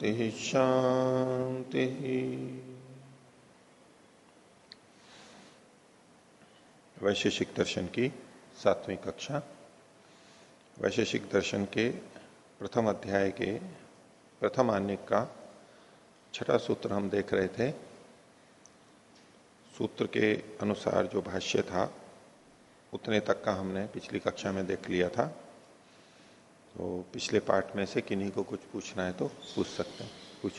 शांति शांति। वैशेषिक दर्शन की सातवीं कक्षा। वैशेषिक दर्शन के प्रथम अध्याय के प्रथम आन्य का छठा सूत्र हम देख रहे थे। सूत्र के अनुसार जो भाष्य था, उतने तक का हमने पिछली कक्षा में देख लिया था। तो पिछले पार्ट में से किन्हीं को कुछ पूछना है तो पूछ सकते हैं। कुछ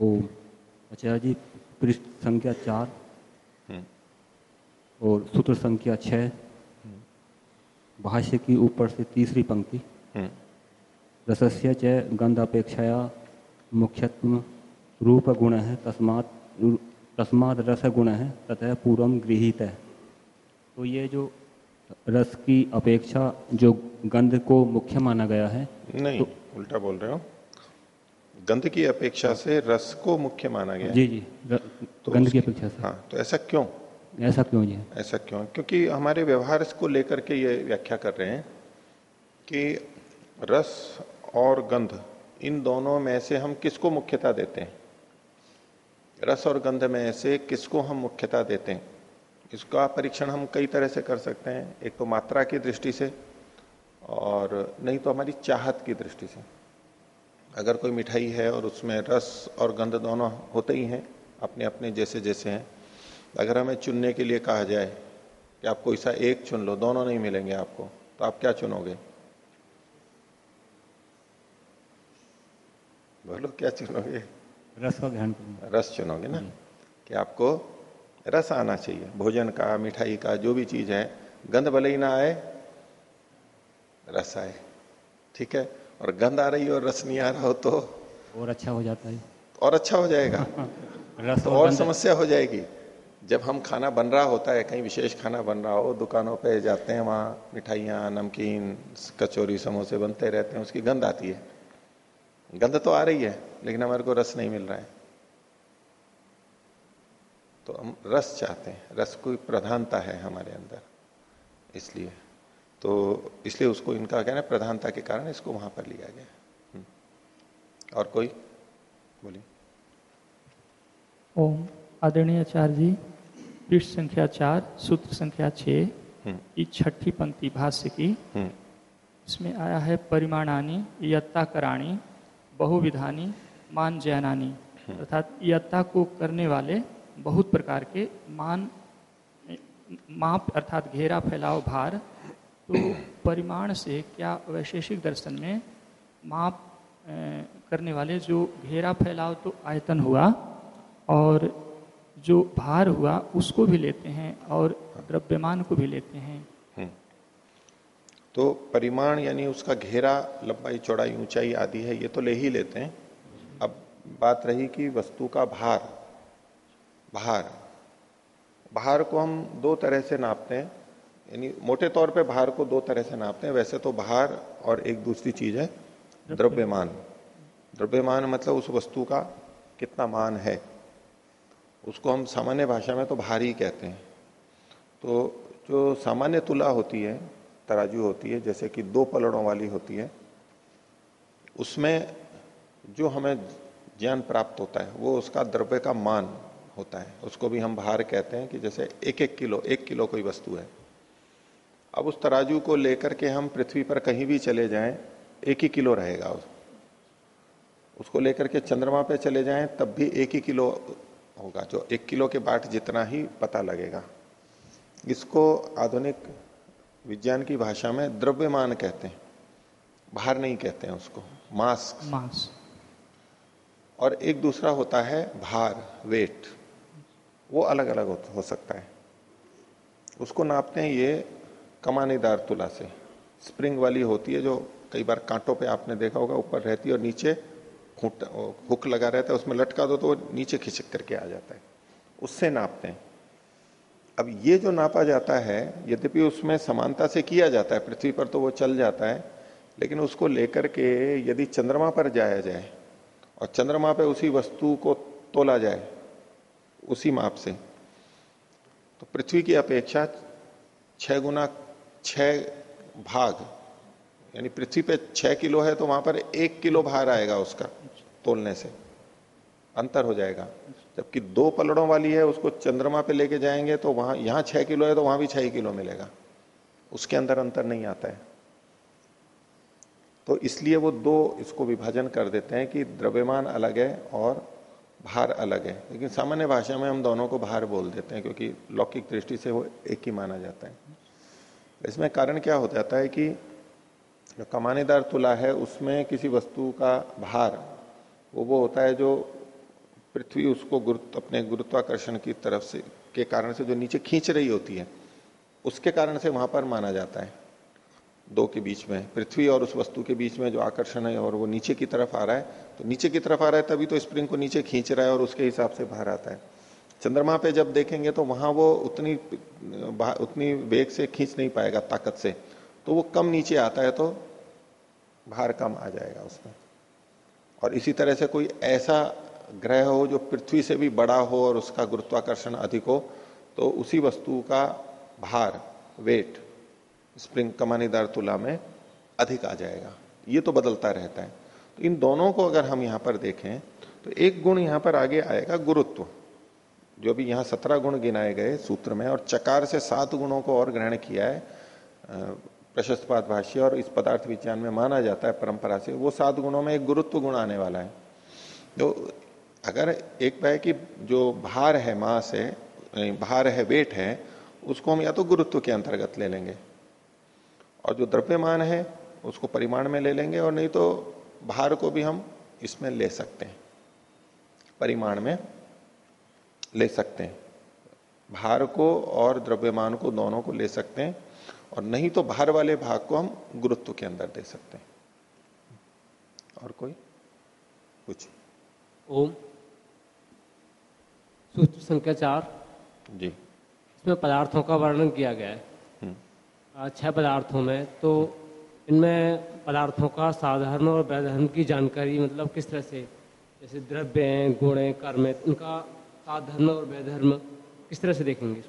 ओम। आचार्य जी पृष्ठ संख्या चार हम्म। और सूत्र संख्या छः भाष्य की ऊपर से तीसरी पंक्ति। हम्म, रसस्य च गंधापेक्षाया मुख्यत्व रूप गुण है तस्मात तस्मात रस गुण है तथा पूर्व गृहित। है तो ये जो रस की अपेक्षा जो गंध को मुख्य माना गया है नहीं तो, उल्टा बोल रहे हो। गंध की अपेक्षा से रस को मुख्य माना गया। जी जी र- तो गंध की अपेक्षा से। हाँ तो ऐसा क्यों? ऐसा क्यों जी? ऐसा क्यों? क्योंकि हमारे व्यवहार को लेकर के ये व्याख्या कर रहे हैं कि रस और गंध इन दोनों में से हम किसको मुख्यता देते हैं? रस और गंध में से किसको हम मुख्यता देते हैं? इसका परीक्षण हम कई तरह से कर सकते हैं। एक तो मात्रा की दृष्टि से और नहीं तो हमारी चाहत की दृष्टि से। अगर कोई मिठाई है और उसमें रस और गंध दोनों होते ही हैं अपने अपने जैसे जैसे हैं अगर हमें चुनने के लिए कहा जाए कि आप कोई सा एक चुन लो दोनों नहीं मिलेंगे आपको तो आप क्या चुनोगे? बोलो क्या चुनोगे? रस का ग्रहण रस चुनोगे ना? कि आपको रस आना चाहिए। भोजन का मिठाई का जो भी चीज़ है गंध भले ही ना आए रस आए। ठीक है? और गंध आ रही हो और रस नहीं आ रहा हो तो? और अच्छा हो जाता है। और अच्छा हो जाएगा। रस तो और और समस्या हो जाएगी। जब हम खाना बन रहा होता है कहीं विशेष खाना बन रहा हो दुकानों पे जाते हैं वहाँ मिठाइयाँ नमकीन कचौरी समोसे बनते रहते हैं उसकी गंध आती है। गंध तो आ रही है लेकिन हमारे को रस नहीं मिल रहा है। तो हम रस चाहते हैं। रस कोई प्रधानता है हमारे अंदर। इसलिए। तो इसलिए उसको इनका कहना है प्रधानता के कारण इसको वहाँ पर लिया गया हम्म। और कोई? बोलिए। ओम। आदरणीय आचार्य जी पृष्ठ संख्या चार सूत्र संख्या छः हम्म। की छठी पंक्ति भाष्य की। हम्म। इसमें आया है परिमाणानी यत्ता कराणी बहुविधानी मान जैनानी अर्थात यत्ता को करने वाले बहुत प्रकार के मान, माप अर्थात घेरा, फैलाव, भार। तो परिमाण से क्या वैशेषिक दर्शन में माप करने वाले जो घेरा, फैलाव तो आयतन हुआ और जो भार हुआ उसको भी लेते हैं और द्रव्यमान को भी लेते हैं। हम्म। तो परिमाण यानी उसका घेरा, लंबाई, चौड़ाई, ऊंचाई आदि है, ये तो ले ही लेते हैं। अब बात रही कि वस्तु का भार। भार भार को हम दो तरह से नापते हैं यानी मोटे तौर पे भार को दो तरह से नापते हैं। वैसे तो भार और एक दूसरी चीज़ है द्रव्यमान। द्रव्यमान मतलब उस वस्तु का कितना मान है। उसको हम सामान्य भाषा में तो भार ही कहते हैं। तो जो सामान्य तुला होती है तराजू होती है जैसे कि दो पलड़ों वाली होती है उसमें जो हमें ज्ञान प्राप्त होता है वो उसका द्रव्य का मान होता है। उसको भी हम भार कहते हैं कि जैसे एक एक किलो एक किलो कोई वस्तु है। अब उस तराजू को लेकर के हम पृथ्वी पर कहीं भी चले जाएँ एक ही किलो रहेगा उस, उसको लेकर के चंद्रमा पे चले जाएँ तब भी एक ही किलो होगा जो एक किलो के बाट जितना ही पता लगेगा। इसको आधुनिक विज्ञान की भाषा में द्रव्यमान कहते हैं। भार नहीं कहते हैं उसको मास मास और एक दूसरा होता है भार वेट। वो अलग अलग हो, सकता है। उसको नापते हैं ये कमानीदार तुला से। स्प्रिंग वाली होती है जो कई बार कांटों पे आपने देखा होगा ऊपर रहती है और नीचे खूंट हुक लगा रहता है उसमें लटका दो तो वो नीचे खिसक करके आ जाता है। उससे नापते हैं। अब ये जो नापा जाता है यद्यपि उसमें समानता से किया जाता है पृथ्वी पर तो वो चल जाता है लेकिन उसको लेकर के यदि चंद्रमा पर जाया जाए और चंद्रमा पर उसी वस्तु को तोला जाए उसी माप से। तो पृथ्वी की अपेक्षा छह गुना छह भाग, यानी पृथ्वी पे छह किलो है तो वहाँ पर एक किलो भार आएगा उसका तोलने से। अंतर हो जाएगा। जबकि दो पलड़ों वाली है, उसको चंद्रमा पे लेके जाएँगे तो वहाँ, यहाँ छह किलो है तो वहाँ भी छह किलो मिलेगा। उसके अंदर अंतर नहीं आता है। तो इसलिए वो दो इसको विभाजन कर देते हैं कि द्रव्यमान अलग है और भार अलग है। लेकिन सामान्य भाषा में हम दोनों को भार बोल देते हैं क्योंकि लौकिक दृष्टि से वो एक ही माना जाता है। इसमें कारण क्या हो जाता है कि जो कमानेदार तुला है, उसमें किसी वस्तु का भार, वो वो होता है जो पृथ्वी उसको गुरुत्व, अपने गुरुत्वाकर्षण की तरफ़ से, के कारण से जो नीचे खींच रही होती है, उसके कारण से वहाँ पर माना जाता है। दो के बीच में पृथ्वी और उस वस्तु के बीच में जो आकर्षण है और वो नीचे की तरफ़ आ रहा है तो नीचे की तरफ़ आ रहा है तभी तो स्प्रिंग को नीचे खींच रहा है और उसके हिसाब से बाहर आता है। चंद्रमा पे जब देखेंगे तो वहाँ वो उतनी उतनी वेग से खींच नहीं पाएगा, ताकत से। तो वो कम नीचे आता है तो भार कम आ जाएगा उसमें। और इसी तरह से कोई ऐसा ग्रह हो जो पृथ्वी से भी बड़ा हो और उसका गुरुत्वाकर्षण अधिक हो तो उसी वस्तु का भार, वेट स्प्रिंग कमानीदार तुला में अधिक आ जाएगा। ये तो बदलता रहता है। तो इन दोनों को अगर हम यहाँ पर देखें तो एक गुण यहाँ पर आगे आएगा, गुरुत्व। जो भी यहाँ सत्रह गुण गिनाए गए सूत्र में, और चकार से सात गुणों को और ग्रहण किया है प्रशस्तपात भाष्य, और इस पदार्थ विज्ञान में माना जाता है परंपरा से, वो सात गुणों में एक गुरुत्व गुण आने वाला है। तो अगर एक पाए कि जो भार है, मास है भार है, वेट है, उसको हम या तो गुरुत्व के अंतर्गत ले लेंगे और जो द्रव्यमान है उसको परिमाण में ले लेंगे और नहीं तो भार को भी हम इसमें ले सकते हैं। परिमाण में ले सकते हैं। भार को और द्रव्यमान को दोनों को ले सकते हैं और नहीं तो भार वाले भाग को हम गुरुत्व के अंदर दे सकते हैं। और कोई? कुछ ओम। सूत्र संख्या चार। जी। इसमें पदार्थों का वर्णन किया गया है। छह पदार्थों में तो इनमें पदार्थों का साधारण और वैधर्म की जानकारी मतलब किस तरह से जैसे द्रव्य हैं गुण हैं कर्म है उनका साधर्म और वैधर्म किस तरह से देखेंगे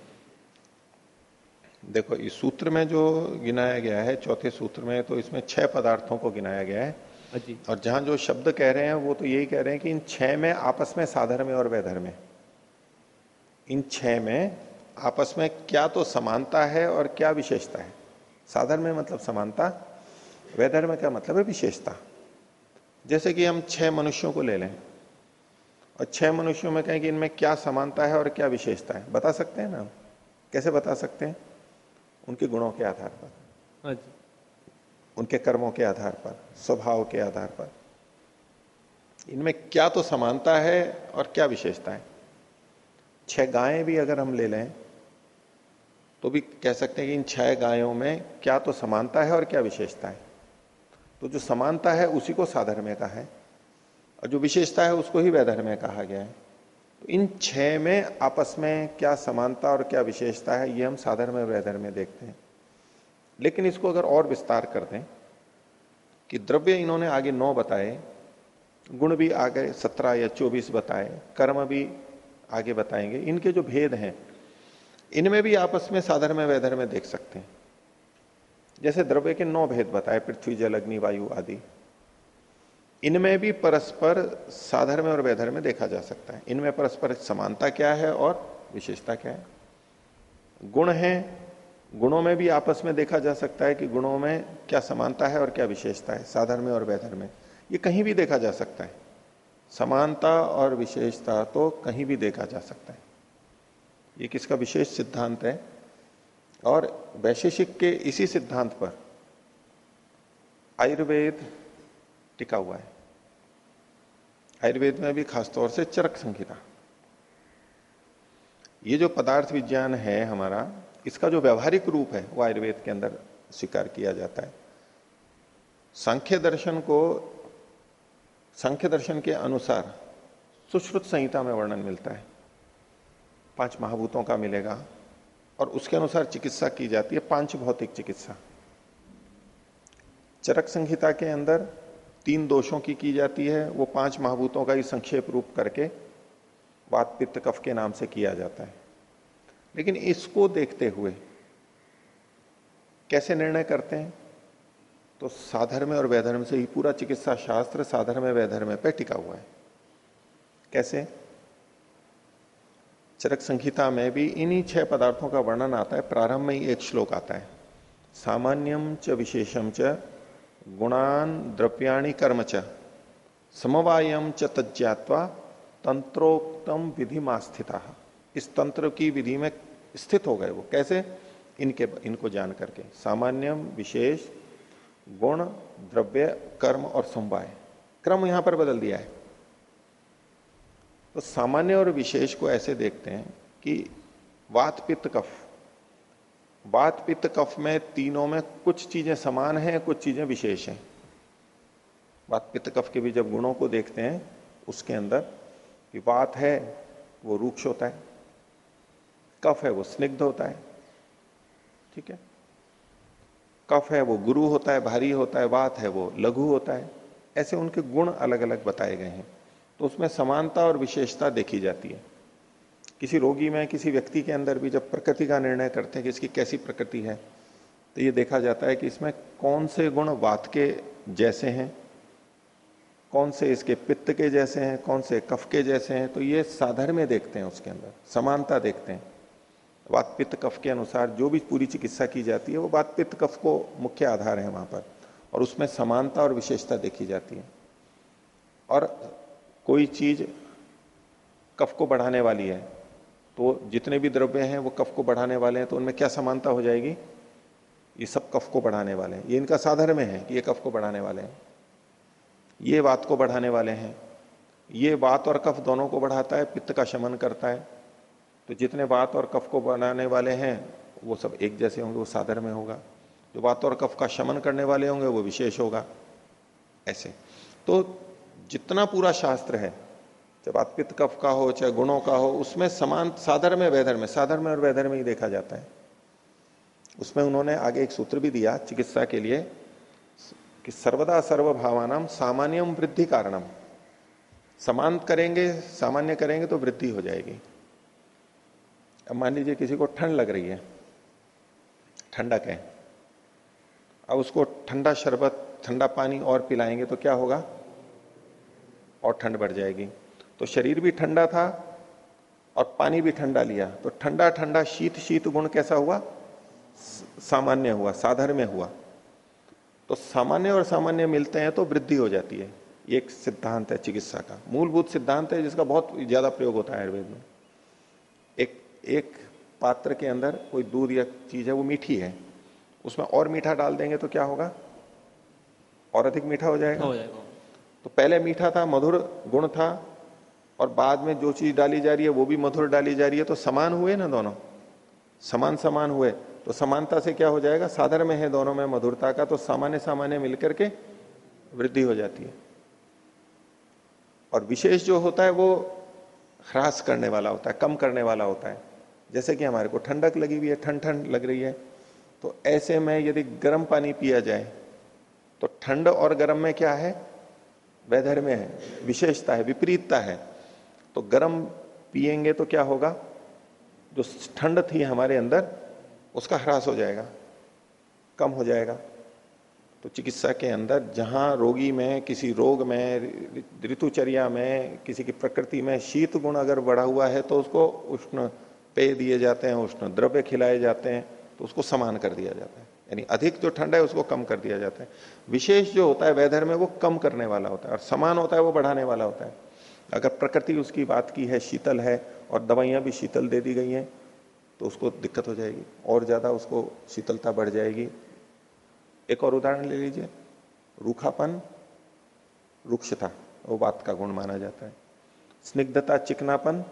देखो इस सूत्र में जो गिनाया गया है चौथे सूत्र में तो इसमें छह पदार्थों को गिनाया गया है। जी। और जहाँ जो शब्द कह रहे हैं वो तो यही कह रहे हैं कि इन छह में आपस में साधर्म और वैधर्म है। इन छह में आपस में क्या तो समानता है और क्या विशेषता है? साधर्म में मतलब समानता वैधर्म का मतलब है? विशेषता। जैसे कि हम छह मनुष्यों को ले लें और छह मनुष्यों में कहें कि इनमें क्या समानता है और क्या विशेषता है? बता सकते हैं ना कैसे बता सकते हैं? उनके गुणों के आधार पर। हाँ उनके कर्मों के आधार पर स्वभाव के आधार पर। इनमें क्या तो समानता है और क्या विशेषता है? छह गायें भी अगर हम ले लें तो भी कह सकते हैं कि इन छह गायों में क्या तो समानता है और क्या विशेषता है? तो जो समानता है, उसी को साधर्म्य का है। और जो विशेषता है, उसको ही वैधर्म्य कहा गया है। तो इन छह में आपस में क्या समानता और क्या विशेषता है, ये हम साधर्म्य वैधर्म्य देखते हैं। लेकिन इसको अगर और विस्तार कर दें, कि द्रव्य इन्होंने आगे नौ बताए, गुण भी आगे सत्रह या चौबीस बताए, कर्म भी आगे बताएँगे, इनके जो भेद हैं इनमें भी आपस में साधर में देख सकते हैं। जैसे द्रव्य के नौ भेद बताए, पृथ्वी, जल, अग्नि, वायु आदि। इनमें भी परस्पर, साधर में और वैधर में देखा जा सकता है। इनमें परस्पर समानता क्या है और विशेषता क्या है? गुण है। गुणों में भी आपस में देखा जा सकता है कि गुणों में क्या समानता है और क्या विशेषता है, साधर में और वैधर में। ये कहीं भी देखा जा सकता है। समानता और विशेषता तो कहीं भी देखा जा सकता है। ये किसका विशेष सिद्धांत है? और वैशेषिक के इसी सिद्धांत पर आयुर्वेद टिका हुआ है। आयुर्वेद में भी खासतौर से चरक संहिता। ये जो पदार्थ विज्ञान है हमारा, इसका जो व्यवहारिक रूप है, वो आयुर्वेद के अंदर स्वीकार किया जाता है। सांख्य दर्शन को, संख्य दर्शन के अनुसार सुश्रुत संहिता में वर्णन मिलता है। पाँच महाभूतों का मिलेगा और उसके अनुसार चिकित्सा की जाती है, पाँच भौतिक चिकित्सा। चरक संहिता के अंदर तीन दोषों की की जाती है, वो पाँच महाभूतों का ही संक्षेप रूप करके वात पित्त कफ के नाम से किया जाता है। लेकिन इसको देखते हुए कैसे निर्णय करते हैं? तो साधर्म और वैधर्म से ही पूरा चिकित्सा शास्त्र साधर्म वैधर्म पे टिका हुआ है। कैसे? चरक संहिता में भी इन्हीं छह पदार्थों का वर्णन आता है, प्रारंभ में ही एक श्लोक आता है। सामान्यम च, विशेषम च, गुणान द्रव्याणी कर्म च, समवायम च तज्ञात्वा तंत्रोक्तम विधि स्थिता इस तंत्र की विधि में स्थित हो गए वो। कैसे? इनके, इनको जान करके। सामान्यम, विशेष, गुण, द्रव्य, कर्म और समवाय। क्रम यहाँ पर बदल दिया है। तो सामान्य और विशेष को ऐसे देखते हैं कि वात पित्त कफ। वात पित्त कफ में तीनों में कुछ चीज़ें समान हैं, कुछ चीज़ें विशेष हैं। वात पित्त कफ के भी जब गुणों को देखते हैं, उसके अंदर कि वात है, वो रूक्ष होता है। कफ है, वो स्निग्ध होता है। ठीक है? कफ है, वो गुरु होता है, भारी होता है। वात है, वो लघु होता है। ऐसे उनके गुण अलग अलग बताए गए हैं। तो उसमें समानता और विशेषता देखी जाती है। किसी रोगी में, किसी व्यक्ति के अंदर भी जब प्रकृति का निर्णय करते हैं कि इसकी कैसी प्रकृति है तो ये देखा जाता है कि इसमें कौन से गुण वात के जैसे हैं, कौन से इसके पित्त के जैसे हैं, कौन से कफ के जैसे हैं तो ये साधर में देखते हैं उसके अंदर, समानता देखते हैं। वात, पित्त, कफ के अनुसार जो भी पूरी चिकित्सा की जाती है, वो वात, पित्त, कफ को मुख्य आधार है वहाँ पर, और उसमें समानता और विशेषता देखी जाती है। और कोई चीज़ कफ को बढ़ाने वाली है तो जितने भी द्रव्य हैं वो कफ को बढ़ाने वाले हैं तो उनमें क्या समानता हो जाएगी? ये सब कफ को बढ़ाने वाले हैं। ये इनका साधर में है कि ये कफ को बढ़ाने वाले हैं। ये वात को बढ़ाने वाले हैं। ये वात और कफ दोनों को बढ़ाता है, पित्त का शमन करता है। तो जितने वात और कफ को बनाने वाले हैं, वो सब एक जैसे होंगे, वो साधर में होगा। जो वात और कफ का शमन करने वाले होंगे, वो विशेष होगा। ऐसे। तो जितना पूरा शास्त्र है, चाहे पित्त कफ का हो, चाहे गुणों का हो, उसमें समान साधर में वैधर में साधर में और वैधर में ही देखा जाता है। उसमें उन्होंने आगे एक सूत्र भी दिया, चिकित्सा के लिए, कि सर्वदा सर्वभावानाम सामान्यम वृद्धि कारणम। समान करेंगे, सामान्य करेंगे तो वृद्धि हो जाएगी। अब मान लीजिए किसी को ठंड लग रही है, ठंडक है, अब उसको ठंडा शरबत, ठंडा पानी और पिलाएँगे तो क्या होगा? और ठंड बढ़ जाएगी। तो शरीर भी ठंडा था और पानी भी ठंडा लिया। तो ठंडा ठंडा, शीत शीत गुण कैसा हुआ? सामान्य हुआ साधर में हुआ। तो सामान्य और सामान्य मिलते हैं तो वृद्धि हो जाती है। एक सिद्धांत है चिकित्सा का। मूलभूत सिद्धांत है जिसका बहुत ज़्यादा प्रयोग होता है आयुर्वेद में। एक एक पात्र के अंदर कोई दूध या चीज़ है, वो मीठी है। उसमें और मीठा डाल देंगे तो क्या होगा? और अधिक मीठा हो जाएगा। हो जाएगा। तो पहले मीठा था, मधुर गुण था और बाद में जो चीज़ डाली जा रही है वो भी मधुर डाली जा रही है तो समान हुए ना दोनों? समान समान हुए। तो समानता से क्या हो जाएगा? साधर में है दोनों में मधुरता का तो सामान्य सामान्य मिलकर के वृद्धि हो जाती है। और विशेष जो होता है वो ह्रास करने वाला होता है, कम करने वाला होता है। जैसे कि हमारे को ठंडक लगी हुई है ठंड ठंड लग रही है तो ऐसे में यदि गर्म पानी पिया जाए तो ठंड और गर्म में क्या है? वेदर में है, विशेषता है, विपरीतता है तो गर्म पिएँगे तो क्या होगा? जो ठंड थी हमारे अंदर, उसका ह्रास हो जाएगा, कम हो जाएगा। तो चिकित्सा के अंदर जहाँ रोगी में, किसी रोग में, ऋतुचर्या में, किसी की प्रकृति में शीत गुण अगर बढ़ा हुआ है तो उसको उष्ण पेय दिए जाते हैं, उष्ण द्रव्य खिलाए जाते हैं तो उसको समान कर दिया जाता है। यानी अधिक जो ठंड है उसको कम कर दिया जाता है। विशेष जो होता है वेदर में, वो कम करने वाला होता है और समान होता है, वो बढ़ाने वाला होता है। अगर प्रकृति उसकी बात की है, शीतल है और दवाइयाँ भी शीतल दे दी गई हैं तो उसको दिक्कत हो जाएगी और ज़्यादा उसको शीतलता बढ़ जाएगी। एक और उदाहरण ले लीजिए, रूखापन, रुक्षता, वो बात का गुण माना जाता है। स्निग्धता, चिकनापन,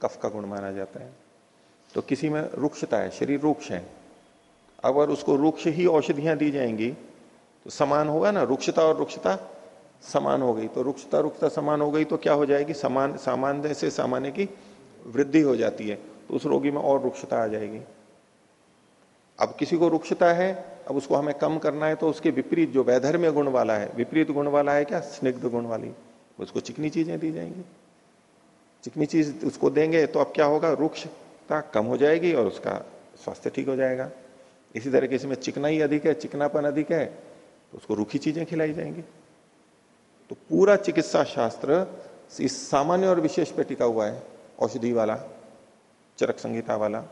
कफ का गुण माना जाता है। तो किसी में रुक्षता है, शरीर रुक्ष है अगर उसको रुक्ष ही औषधियाँ दी जाएँगी तो समान होगा ना? रुक्षता और रुक्षता समान हो गई। तो रुक्षता रुक्षता समान हो गई तो क्या हो जाएगी? समान, सामान्य से सामान्य की वृद्धि हो जाती है। तो उस रोगी में और रुक्षता आ जाएगी। अब किसी को रुक्षता है, अब उसको हमें कम करना है तो उसके विपरीत जो वैधर्म्य गुण वाला है, विपरीत गुण वाला है क्या? स्निग्ध गुण वाली। उसको चिकनी चीज़ें दी जाएँगी। चिकनी चीज़ उसको देंगे तो अब क्या होगा? रुक्षता कम हो जाएगी और उसका स्वास्थ्य ठीक हो जाएगा। इसी तरह के इसमें चिकनाई अधिक है, चिकनापन अधिक है तो उसको रूखी चीज़ें खिलाई जाएँगी। तो पूरा चिकित्सा शास्त्र इस सामान्य और विशेष पे टिका हुआ है, औषधि वाला, चरक संहिता वाला।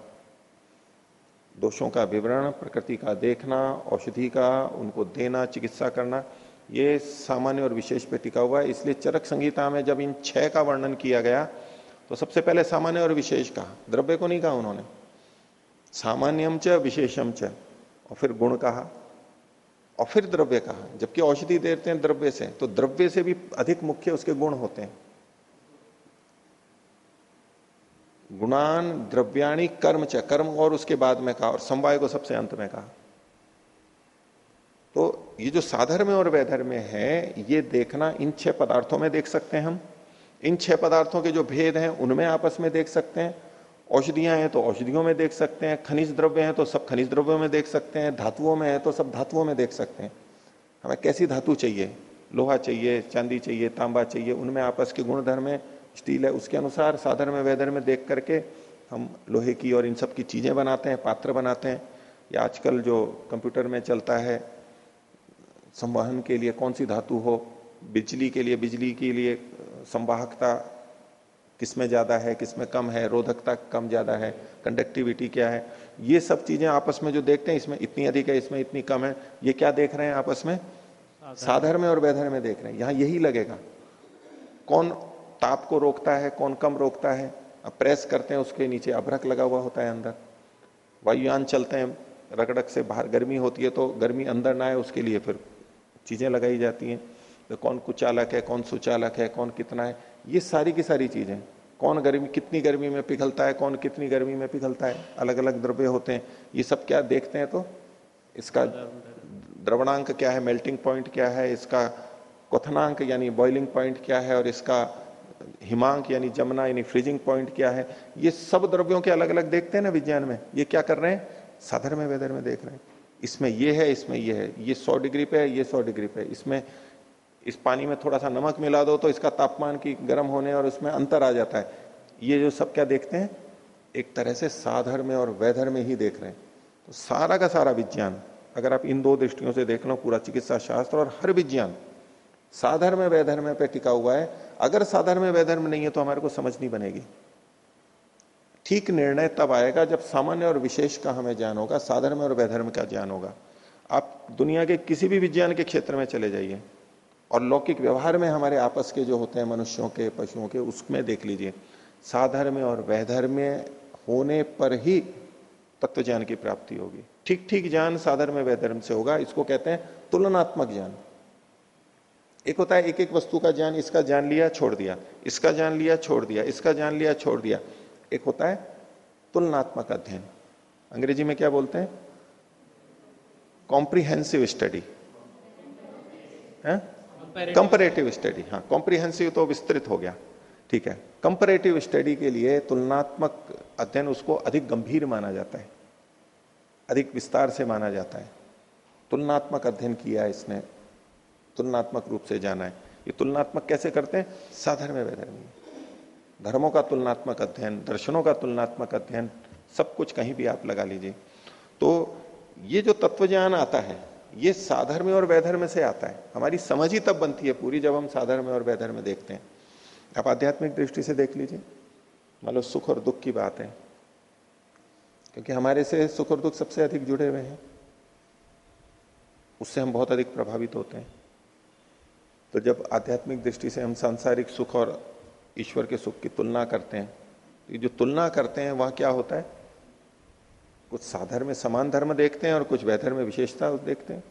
दोषों का विवरण, प्रकृति का देखना, औषधि का, उनको देना, चिकित्सा करना, ये सामान्य और विशेष पे टिका हुआ है। इसलिए चरक संहिता में जब इन छह का वर्णन किया गया तो सबसे पहले सामान्य और विशेष कहा। द्रव्य को नहीं कहा उन्होंने। सामान्यम च, विशेषम च। और फिर गुण कहा। और फिर द्रव्य कहा। जबकि औषधि देते हैं द्रव्य से तो द्रव्य से भी अधिक मुख्य उसके गुण होते हैं। गुणान द्रव्याणी कर्म च। कर्म और उसके बाद में कहा, और समवाय को सबसे अंत में कहा। तो ये जो साधर्म और वैधर्म है, ये देखना, इन छह पदार्थों में देख सकते हैं हम। इन छह पदार्थों के जो भेद हैं, उनमें आपस में देख सकते हैं। औषधियाँ हैं तो औषधियों में देख सकते हैं, खनिज द्रव्य हैं तो सब खनिज द्रव्यों में देख सकते हैं, धातुओं में है तो सब धातुओं में देख सकते हैं। हमें कैसी धातु चाहिए? लोहा चाहिए, चांदी चाहिए, तांबा चाहिए, उनमें आपस के गुण धर्म है, स्टील है, उसके अनुसार साधन में वेदर में देख करके हम लोहे की और इन सब की चीज़ें बनाते हैं, पात्र बनाते हैं। या आजकल जो कंप्यूटर में चलता है, संवहन के लिए कौन सी धातु हो? बिजली के लिए, बिजली के लिए संवाहकता किसमें ज़्यादा है किसमें कम है रोधकता कम ज़्यादा है कंडक्टिविटी क्या है ये सब चीज़ें आपस में जो देखते हैं इसमें इतनी अधिक है इसमें इतनी कम है ये क्या देख रहे हैं आपस में? साधर। में और वैधर में देख रहे हैं यहाँ यही लगेगा। कौन ताप को रोकता है कौन कम रोकता है अब प्रेस करते हैं उसके नीचे अभ्रक लगा हुआ होता है अंदर। वायुयान चलते हैं रगड़क से बाहर गर्मी होती है तो गर्मी अंदर ना आए उसके लिए फिर चीज़ें लगाई जाती हैं। तो कौन कुचालक है, कौन सुचालक है, कौन कितना है, ये सारी की सारी चीज़ें। कौन गर्मी, कितनी गर्मी में पिघलता है, कौन कितनी गर्मी में पिघलता है अलग अलग द्रव्य होते हैं, ये सब क्या देखते हैं तो? इसका द्रवणांक क्या है मेल्टिंग पॉइंट क्या है, इसका क्वथनांक यानी बॉइलिंग पॉइंट क्या है, और इसका हिमांक यानी जमना यानी फ्रीजिंग पॉइंट क्या है, ये सब द्रव्यों के अलग अलग देखते हैं ना विज्ञान में। ये क्या कर रहे हैं? साधर में वेदर में देख रहे हैं। इसमें ये है, इसमें ये है, ये सौ डिग्री पे है, ये सौ डिग्री पे इसमें इस पानी में थोड़ा सा नमक मिला दो तो इसका तापमान की गर्म होने और उसमें अंतर आ जाता है। ये जो सब क्या देखते हैं? एक तरह से साधर में और वैधर में ही देख रहे हैं। तो सारा का सारा विज्ञान, अगर आप इन दो दृष्टियों से देख लो, पूरा चिकित्सा शास्त्र और हर विज्ञान साधर्म वैधर्म पे टिका हुआ है। अगर साधर्म वैधर्म नहीं है तो हमारे को समझ नहीं बनेगी। ठीक निर्णय तब आएगा जब सामान्य और विशेष का हमें ज्ञान होगा साधर्म और वैधर्म का ज्ञान होगा। आप दुनिया के किसी भी विज्ञान के क्षेत्र में चले जाइए। और लौकिक व्यवहार में हमारे आपस के जो होते हैं मनुष्यों के, पशुओं के, उसमें देख लीजिए, साधर्म और वैधर्म होने पर ही तत्व ज्ञान की प्राप्ति होगी। ठीक ठीक ज्ञान साधर्म वैधर्म से होगा, इसको कहते हैं तुलनात्मक ज्ञान। एक होता है एक एक वस्तु का ज्ञान, इसका जान लिया, छोड़ दिया, इसका जान लिया, छोड़ दिया, इसका जान लिया, छोड़ दिया। एक होता है तुलनात्मक अध्ययन। अंग्रेज़ी में क्या बोलते हैं? Comprehensive study. है? कंपेरेटिव स्टडी हाँ कॉम्प्रिहेंसिव तो विस्तृत हो गया, ठीक है। कंपेरेटिव स्टडी के लिए तुलनात्मक अध्ययन उसको अधिक गंभीर माना जाता है, अधिक विस्तार से माना जाता है। तुलनात्मक अध्ययन किया है इसने, तुलनात्मक रूप से जाना है। ये तुलनात्मक कैसे करते हैं? साधर्म वैधर्म धर्मों का तुलनात्मक अध्ययन, दर्शनों का तुलनात्मक अध्ययन, सब कुछ कहीं भी आप लगा लीजिए। तो ये जो तत्व ज्ञान आता है ये साधर्म और वैधर्म से आता है। हमारी समझ ही तब बनती है पूरी जब हम साधर्म और वैधर्म देखते हैं। आप आध्यात्मिक दृष्टि से देख लीजिए। मान लो सुख और दुख की बात है। क्योंकि हमारे से सुख और दुख सबसे अधिक जुड़े हुए हैं। उससे हम बहुत अधिक प्रभावित होते हैं। तो जब आध्यात्मिक दृष्टि से हम सांसारिक सुख और ईश्वर के सुख की तुलना करते हैं तो जो तुलना करते हैं, वहाँ क्या होता है? कुछ साधर्म में समान धर्म देखते हैं और कुछ वैधर्म में विशेषता देखते हैं।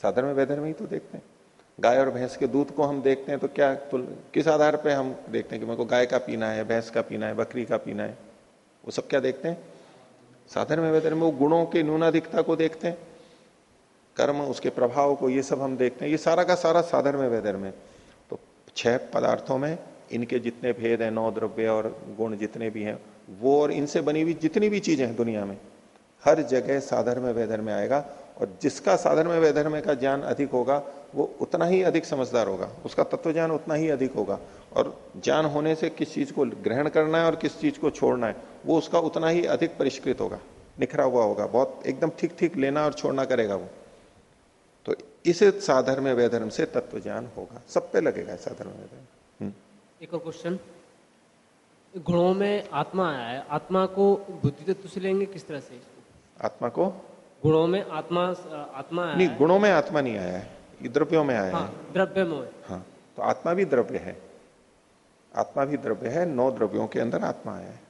साधर्म में वैधर में ही तो देखते हैं। गाय और भैंस के दूध को हम देखते हैं तो क्या तुल, किस आधार पे हम देखते हैं कि मेरे को गाय का पीना है, भैंस का पीना है, बकरी का पीना है? वो सब क्या देखते हैं? साधर्म में वेदन में वो गुणों की न्यूनाधिकता को देखते हैं। कर्म, उसके प्रभाव को, ये सब हम देखते हैं। ये सारा का सारा साधन में वेदर में तो छह पदार्थों में इनके जितने भेद हैं, नौ द्रव्य और गुण जितने भी हैं, वो और इनसे बनी हुई जितनी भी चीज़ें हैं दुनिया में हर जगह साधर्म वैधर्म में आएगा और जिसका साधर्म वैधर्म का ज्ञान अधिक होगा, वो उतना ही अधिक समझदार होगा। उसका तत्व ज्ञान उतना ही अधिक होगा। और ज्ञान होने से किस चीज़ को ग्रहण करना है और किस चीज़ को छोड़ना है, वो उसका उतना ही अधिक परिष्कृत होगा, निखरा हुआ होगा। बहुत एकदम ठीक ठीक लेना और छोड़ना करेगा वो। तो इस साधर्म वैधर्म से तत्व ज्ञान होगा। सब पे लगेगा साधर्म वैधर्म हम्म। एक और क्वेश्चन गुणों में आत्मा आया है। आत्मा को बुद्धि तत्व से लेंगे किस तरह से? आत्मा को? गुणों में आत्मा आत्मा आया नहीं गुणों में आत्मा नहीं आया है द्रव्यों में आया हाँ, है। द्रव्य में। हाँ तो आत्मा भी द्रव्य है। आत्मा भी द्रव्य है नौ द्रव्यों के अंदर आत्मा आया है।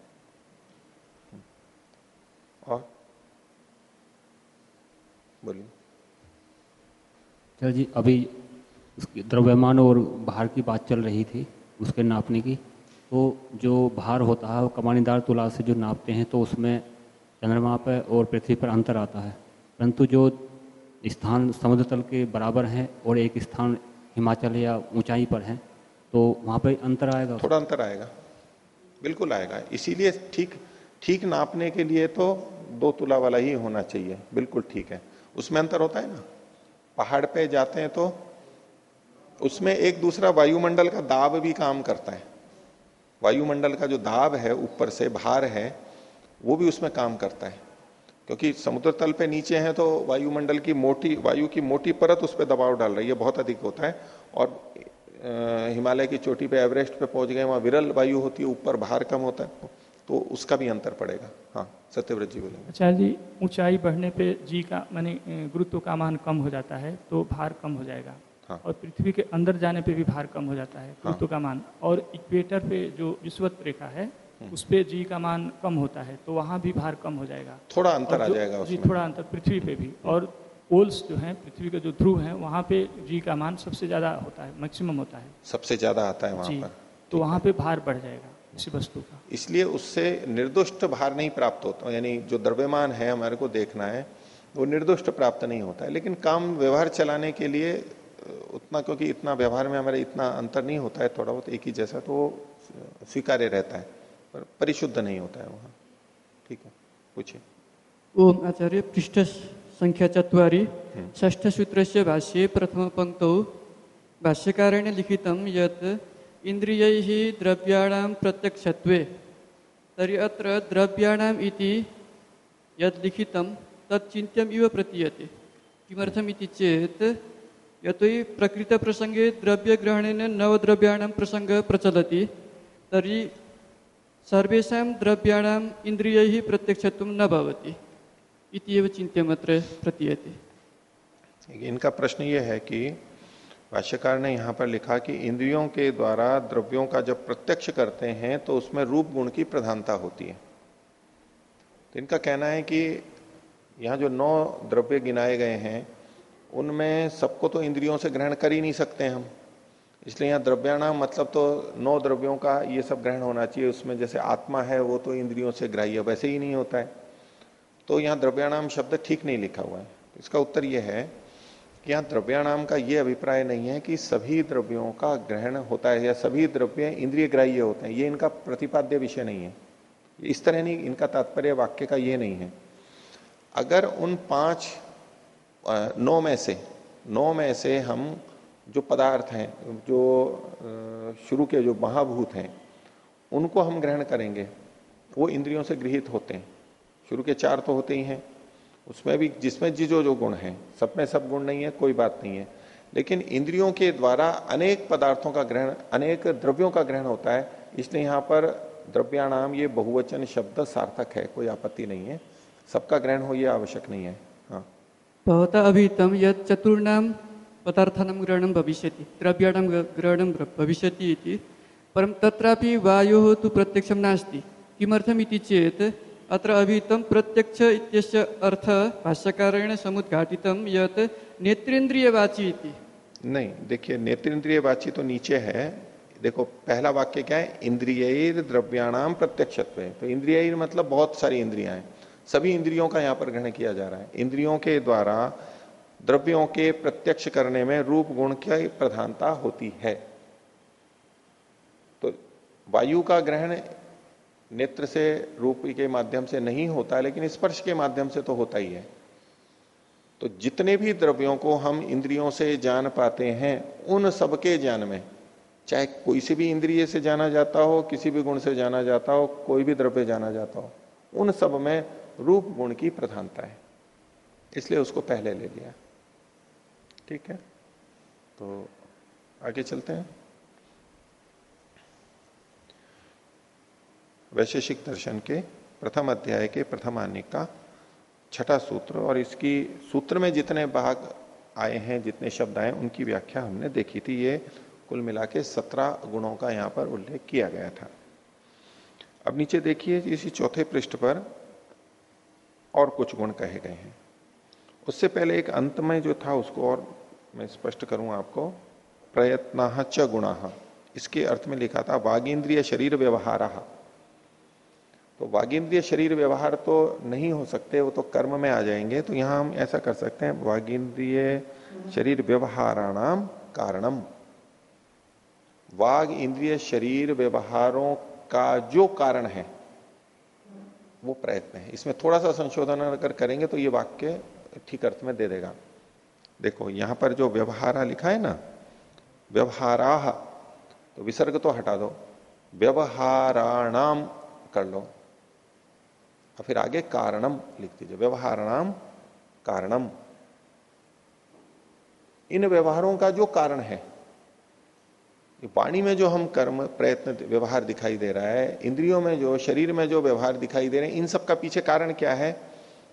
और? बोलिए। सर जी अभी द्रव्यमान और बाहर की बात चल रही थी उसके नापने की। तो जो भार होता है वो कमानीदार तुला से जो नापते हैं तो उसमें चंद्रमा पर और पृथ्वी पर अंतर आता है। परंतु जो स्थान समुद्र तल के बराबर हैं और एक स्थान हिमाचल या ऊंचाई पर है तो वहाँ पर अंतर आएगा थोड़ा अंतर आएगा। बिल्कुल आएगा। इसीलिए ठीक ठीक नापने के लिए तो दो तुला वाला ही होना चाहिए। बिल्कुल ठीक है। उसमें अंतर होता है ना? पहाड़ पे जाते हैं तो उसमें एक दूसरा वायुमंडल का दाब भी काम करता है। वायुमंडल का जो दाब है, ऊपर से भार है वो भी उसमें काम करता है क्योंकि समुद्र तल पे नीचे है तो वायुमंडल की मोटी वायु की मोटी परत उस पर दबाव डाल रही है बहुत अधिक होता है और हिमालय की चोटी पे एवरेस्ट पे पहुँच गए वहाँ विरल वायु होती है ऊपर भार कम होता है तो उसका भी अंतर पड़ेगा हाँ सत्यव्रत जी बोले अच्छा जी ऊंचाई बढ़ने पे जी का मानी गुरुत्व का मान कम हो जाता है तो भार कम हो जाएगा हाँ। और पृथ्वी के अंदर जाने पे भी भार कम हो जाता है हाँ। गुरुत्व का मान और इक्वेटर पे जो विश्वत रेखा है। उस पर जी का मान कम होता है तो वहाँ भी भार कम हो जाएगा। थोड़ा अंतर आ जाएगा जी थोड़ा अंतर पृथ्वी पे भी। और पोल्स जो है पृथ्वी के जो ध्रुव है वहाँ पे जी का मान सबसे ज़्यादा होता है मैक्सिमम होता है। सबसे ज़्यादा आता है वहाँ पर। तो वहाँ पे भार बढ़ जाएगा इसी वस्तु का। इसलिए उससे निर्दुष्ट भार नहीं प्राप्त होता यानी जो द्रव्यमान है हमारे को देखना है वो निर्दुष्ट प्राप्त नहीं होता है। लेकिन काम व्यवहार चलाने के लिए उतना क्योंकि इतना व्यवहार में हमारे इतना अंतर नहीं होता है थोड़ा बहुत एक ही जैसा तो स्वीकार्य रहता है। पर परिशुद्ध नहीं होता है वहाँ। ठीक है पूछिए। ओम आचार्य पृष्ठ संख्या चतरी ष्ठ सूत्र से भाष्ये प्रथम पंक्त भाष्यकारेण लिखित यत् इंद्रिय द्रव्याण प्रत्यक्ष तरी अत्र द्रव्याणाम इति यद लिखितम तत्चिंत्यम इव प्रतीयते। किमर्थम इति चेत प्रकृत प्रसंगे द्रव्य ग्रहणेन नवद्रव्याणां प्रसंग प्रचलति तर्हि सर्वेषां द्रव्याणाम् इंद्रियैः प्रत्यक्षत्व न भवति। इति एव चिंत्यमत्र प्रतीयते इनका प्रश्न ये है कि भाष्यकार ने यहाँ पर लिखा कि इंद्रियों के द्वारा द्रव्यों का जब प्रत्यक्ष करते हैं तो उसमें रूप गुण की प्रधानता होती है। तो इनका कहना है कि यहाँ जो नौ द्रव्य गिनाए गए हैं, उनमें सबको तो इंद्रियों से ग्रहण कर ही नहीं सकते हम। इसलिए यहाँ द्रव्याणाम मतलब तो नौ द्रव्यों का ये सब ग्रहण होना चाहिए। उसमें जैसे आत्मा है, वो तो इंद्रियों से ग्राह्य वैसे ही नहीं होता है। तो यहाँ द्रव्याणाम शब्द ठीक नहीं लिखा हुआ है। इसका उत्तर यह है कि यहाँ द्रव्याणाम का ये अभिप्राय नहीं है कि सभी द्रव्यों का ग्रहण होता है या सभी द्रव्य इंद्रिय ग्राह्य होते हैं। ये इनका प्रतिपाद्य विषय नहीं है। इस तरह नहीं, इनका तात्पर्य वाक्य का ये नहीं है। अगर उन पाँच नौ में से, नौ में से हम जो पदार्थ हैं, जो शुरू के जो महाभूत हैं, उनको हम ग्रहण करेंगे। वो इंद्रियों से गृहित होते हैं। शुरू के चार तो होते ही हैं। उसमें भी जिसमें जिजो जो गुण है, सब में सब गुण नहीं है, कोई बात नहीं है। लेकिन इंद्रियों के द्वारा अनेक पदार्थों का ग्रहण, अनेक द्रव्यों का ग्रहण होता है। इसलिए यहाँ पर द्रव्याणाम ये बहुवचन शब्द सार्थक है, कोई आपत्ति नहीं है। सबका ग्रहण हो, ये आवश्यक नहीं है। हाँ। भवता अभितम यद चतुर्णाम पदार्थानां ग्रहणं भविष्यति, द्रव्याणां ग्रहणं भविष्यति इति। परं तत्रापि वायोः तु प्रत्यक्षं नास्ति। किमर्थमिति चेत्, अत्र अभिहितं प्रत्यक्ष इत्यस्य अर्थः भाष्यकारेण समुद्घाटितं यत् नेत्रेन्द्रियवाची इति। नहीं, देखिए नेत्रेंद्रियवाची तो नीचे है। देखो, पहला वाक्य क्या है? इंद्रिय द्रव्याणाम प्रत्यक्षत्व। तो इंद्रिय मतलब बहुत सारी इंद्रियाँ हैं। सभी इंद्रियों का यहाँ पर ग्रहण किया जा रहा है। इंद्रियों के द्वारा द्रव्यों के प्रत्यक्ष करने में रूप गुण की प्रधानता होती है। तो वायु का ग्रहण नेत्र से, रूप के माध्यम से नहीं होता, लेकिन स्पर्श के माध्यम से तो होता ही है। तो जितने भी द्रव्यों को हम इंद्रियों से जान पाते हैं, उन सबके ज्ञान में, चाहे कोई से भी इंद्रिय से जाना जाता हो, किसी भी गुण से जाना जाता हो, कोई भी द्रव्य जाना जाता हो, उन सब में रूप गुण की प्रधानता है। इसलिए उसको पहले ले लिया। ठीक है। तो आगे चलते हैं। वैशेषिक दर्शन के प्रथम अध्याय के प्रथम आने का छठा सूत्र और इसकी सूत्र में जितने भाग आए हैं, जितने शब्द आए, उनकी व्याख्या हमने देखी थी। ये कुल मिला के सत्रह गुणों का यहाँ पर उल्लेख किया गया था। अब नीचे देखिए, इसी चौथे पृष्ठ पर और कुछ गुण कहे गए हैं। उससे पहले एक अंत में जो था, उसको और मैं स्पष्ट करूँ आपको, प्रयत्न च गुणा। इसके अर्थ में लिखा था, वागिंद्रिय शरीर व्यवहार। तो वागिंद्रिय शरीर व्यवहार तो नहीं हो सकते, वो तो कर्म में आ जाएँगे तो यहाँ हम ऐसा कर सकते हैं, वागिंद्रिय शरीर व्यवहाराणाम कारणम। वाग इंद्रिय शरीर व्यवहारों का जो कारण है, वो प्रयत्न है। इसमें थोड़ा सा संशोधन अगर करेंगे तो ये वाक्य ठीक अर्थ में दे देगा। देखो, यहाँ पर जो व्यवहारा लिखा है ना व्यवहारा तो विसर्ग तो हटा दो, व्यवहाराणाम कर लो। और फिर आगे कारणम लिख दीजिए, व्यवहाराणाम कारणम। इन व्यवहारों का जो कारण है वाणी में जो हम कर्म, प्रयत्न, व्यवहार दिखाई दे रहा है, इंद्रियों में जो, शरीर में जो व्यवहार दिखाई दे रहे हैं, इन सब का पीछे कारण क्या है?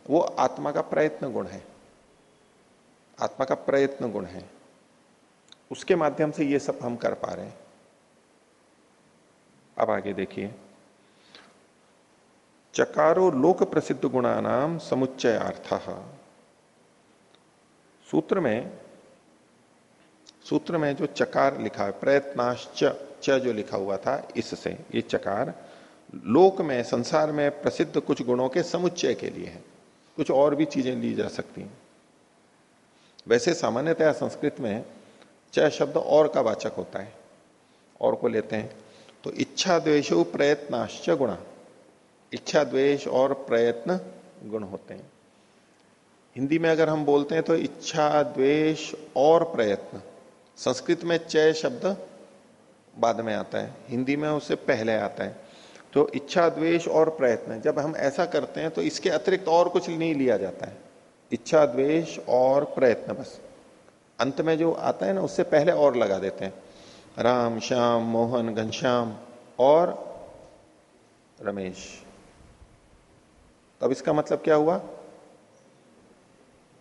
वो आत्मा का प्रयत्न गुण है। आत्मा का प्रयत्न गुण है। उसके माध्यम से ये सब हम कर पा रहे हैं। अब आगे देखिए। चकारो लोक प्रसिद्ध गुणा नाम समुच्चय अर्थ सूत्र में सूत्र में जो चकार लिखा है, प्रयत्नाश्च च जो लिखा हुआ था, इससे ये चकार लोक में, संसार में प्रसिद्ध कुछ गुणों के समुच्चय के लिए है। कुछ और भी चीज़ें ली जा सकती हैं। वैसे सामान्यतया संस्कृत में च शब्द और का वाचक होता है, और को लेते हैं। तो इच्छा द्वेश प्रयत्नाश्च गुणा। इच्छा द्वेष और प्रयत्न गुण होते हैं। हिंदी में अगर हम बोलते हैं तो इच्छा द्वेष और प्रयत्न। संस्कृत में चय शब्द बाद में आता है। हिंदी में उससे पहले आता है। तो इच्छा द्वेष और प्रयत्न, जब हम ऐसा करते हैं तो इसके अतिरिक्त और कुछ नहीं लिया जाता है। इच्छा, द्वेष और प्रयत्न बस। अंत में जो आता है ना, उससे पहले और लगा देते हैं। राम, श्याम, मोहन, घनश्याम और रमेश। तब इसका मतलब क्या हुआ?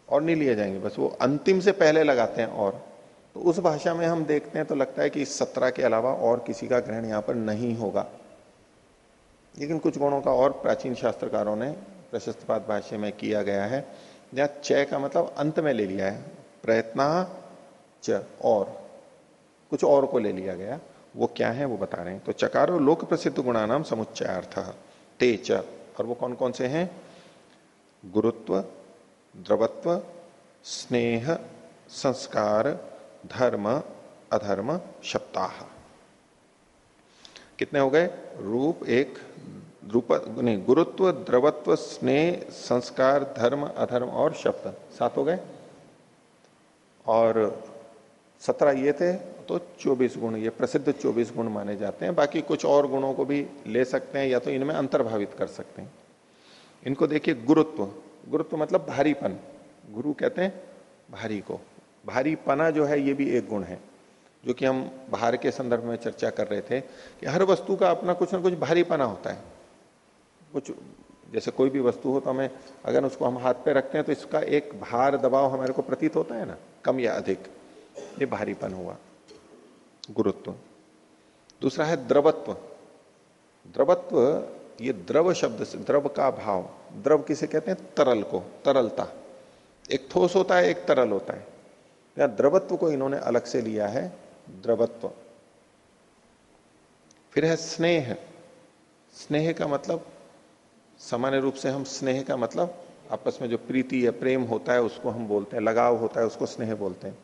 और नहीं लिए जाएँगे, बस वो अंतिम से पहले लगाते हैं और। तो उस भाषा में हम देखते हैं तो लगता है कि इस सत्रह के अलावा और किसी का ग्रहण यहाँ पर नहीं होगा। लेकिन कुछ गुणों का और प्राचीन शास्त्रकारों ने प्रशस्तपात भाष्य में किया गया है। जहाँ चय का मतलब अंत में ले लिया है। प्रयत्न च और, कुछ और को ले लिया गया। वो क्या है वो बता रहे हैं। तो चकारो लोक प्रसिद्ध गुणा नाम समुच्चयार्थ च, और वो कौन कौन से हैं? गुरुत्व, द्रवत्व, स्नेह, संस्कार, धर्म, अधर्म सप्ताह कितने हो गए? रूप एक रूप, नहीं, गुरुत्व, द्रवत्व, स्नेह, संस्कार, धर्म, अधर्म और शब्द। सात हो गए। और सत्रह ये थे तो चौबीस गुण, ये प्रसिद्ध चौबीस गुण माने जाते हैं। बाकी कुछ और गुणों को भी ले सकते हैं या तो इनमें अंतर्भावित कर सकते हैं। इनको देखिए गुरुत्व। गुरुत्व मतलब भारीपन। गुरु कहते हैं भारी को। भारीपना जो है, ये भी एक गुण है, जो कि हम बाहर के संदर्भ में चर्चा कर रहे थे कि हर वस्तु का अपना कुछ ना कुछ भारीपना होता है। कुछ, जैसे कोई भी वस्तु हो तो हमें, अगर उसको हम हाथ पे रखते हैं तो इसका एक भार दबाव हमारे को प्रतीत होता है ना, कम या अधिक। ये भारीपन हुआ। गुरुत्व। दूसरा है द्रवत्व। द्रवत्व, ये द्रव शब्द से, द्रव का भाव, द्रव किसे कहते हैं? तरल को, तरलता। एक ठोस होता है, एक तरल होता है। या द्रवत्व को इन्होंने अलग से लिया है, द्रवत्व। फिर है स्नेह। स्नेह का मतलब सामान्य रूप से हम स्नेह का मतलब आपस में जो प्रीति या प्रेम होता है, उसको हम बोलते हैं, लगाव होता है, उसको स्नेह बोलते हैं।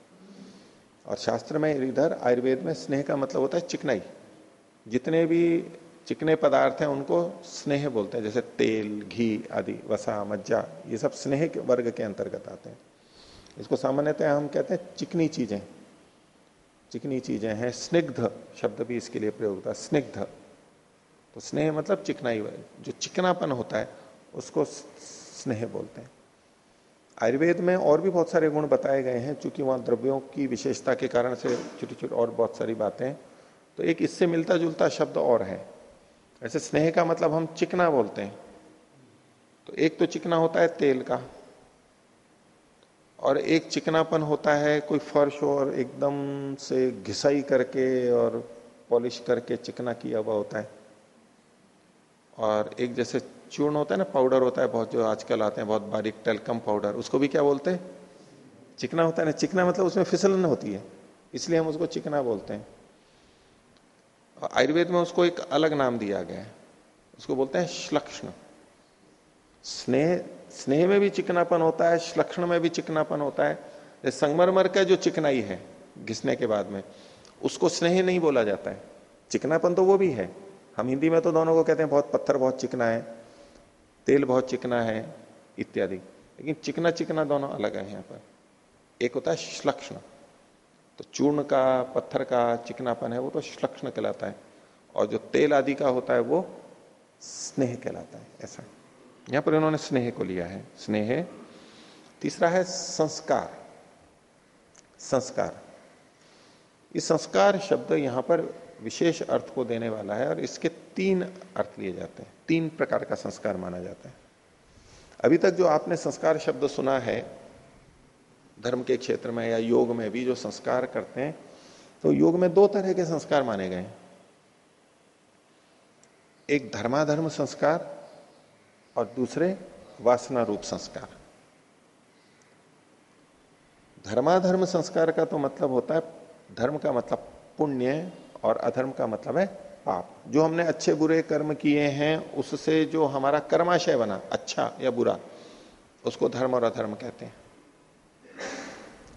और शास्त्र में इधर आयुर्वेद में स्नेह का मतलब होता है चिकनाई। जितने भी चिकने पदार्थ हैं, उनको स्नेह बोलते हैं, जैसे तेल, घी आदि, वसा, मज्जा, ये सब स्नेह के वर्ग के अंतर्गत आते हैं। इसको सामान्यतः हम कहते हैं चिकनी चीज़ें। चिकनी चीज़ें हैं, स्निग्ध शब्द भी इसके लिए प्रयोग होता है, स्निग्ध। तो स्नेह मतलब चिकनाई जो चिकनापन होता है, उसको स्नेह बोलते हैं। आयुर्वेद में और भी बहुत सारे गुण बताए गए हैं क्योंकि वहाँ द्रव्यों की विशेषता के कारण से छोटी छोटी और बहुत सारी बातें तो एक इससे मिलता जुलता शब्द और है। ऐसे स्नेह का मतलब हम चिकना बोलते हैं। तो एक तो चिकना होता है तेल का, और एक चिकनापन होता है कोई फर्श और एकदम से घिसाई करके और पॉलिश करके चिकना किया हुआ होता है। और एक जैसे चूर्ण होता है ना पाउडर होता है, बहुत जो आजकल आते हैं, बहुत बारीक टेलकम पाउडर उसको भी क्या बोलते हैं? चिकना होता है ना, चिकना मतलब उसमें फिसलन होती है, इसलिए हम उसको चिकना बोलते हैं। आयुर्वेद में उसको एक अलग नाम दिया गया है, उसको बोलते हैं श्लक्षण। स्नेह स्नेह में भी चिकनापन होता है, श्लक्षण में भी चिकनापन होता है। संगमरमर का जो चिकनाई है, घिसने के बाद में, उसको स्नेह नहीं बोला जाता है, चिकनापन तो वो भी है। हम हिंदी में तो दोनों को कहते हैं, बहुत पत्थर, बहुत चिकना है, तेल बहुत चिकना है, इत्यादि। लेकिन चिकना चिकना दोनों अलग है यहाँ पर। एक होता है श्लक्षण। तो चूर्ण का, पत्थर का चिकनापन है, वो तो श्लक्षण कहलाता है। और जो तेल आदि का होता है, वो स्नेह कहलाता है, ऐसा। यहाँ पर इन्होंने स्नेह को लिया है। स्नेह, तीसरा है संस्कार। संस्कार। इस संस्कार शब्द यहाँ पर विशेष अर्थ को देने वाला है और इसके तीन अर्थ लिए जाते हैं। तीन प्रकार का संस्कार माना जाता है। अभी तक जो आपने संस्कार शब्द सुना है, धर्म के क्षेत्र में या योग में भी जो संस्कार करते हैं तो योग में दो तरह के संस्कार माने गए एक धर्माधर्म संस्कार और दूसरे वासना रूप संस्कार। धर्माधर्म संस्कार का तो मतलब होता है, धर्म का मतलब पुण्य और अधर्म का मतलब है पाप। जो हमने अच्छे बुरे कर्म किए हैं, उससे जो हमारा कर्माशय बना अच्छा या बुरा, उसको धर्म और अधर्म कहते हैं।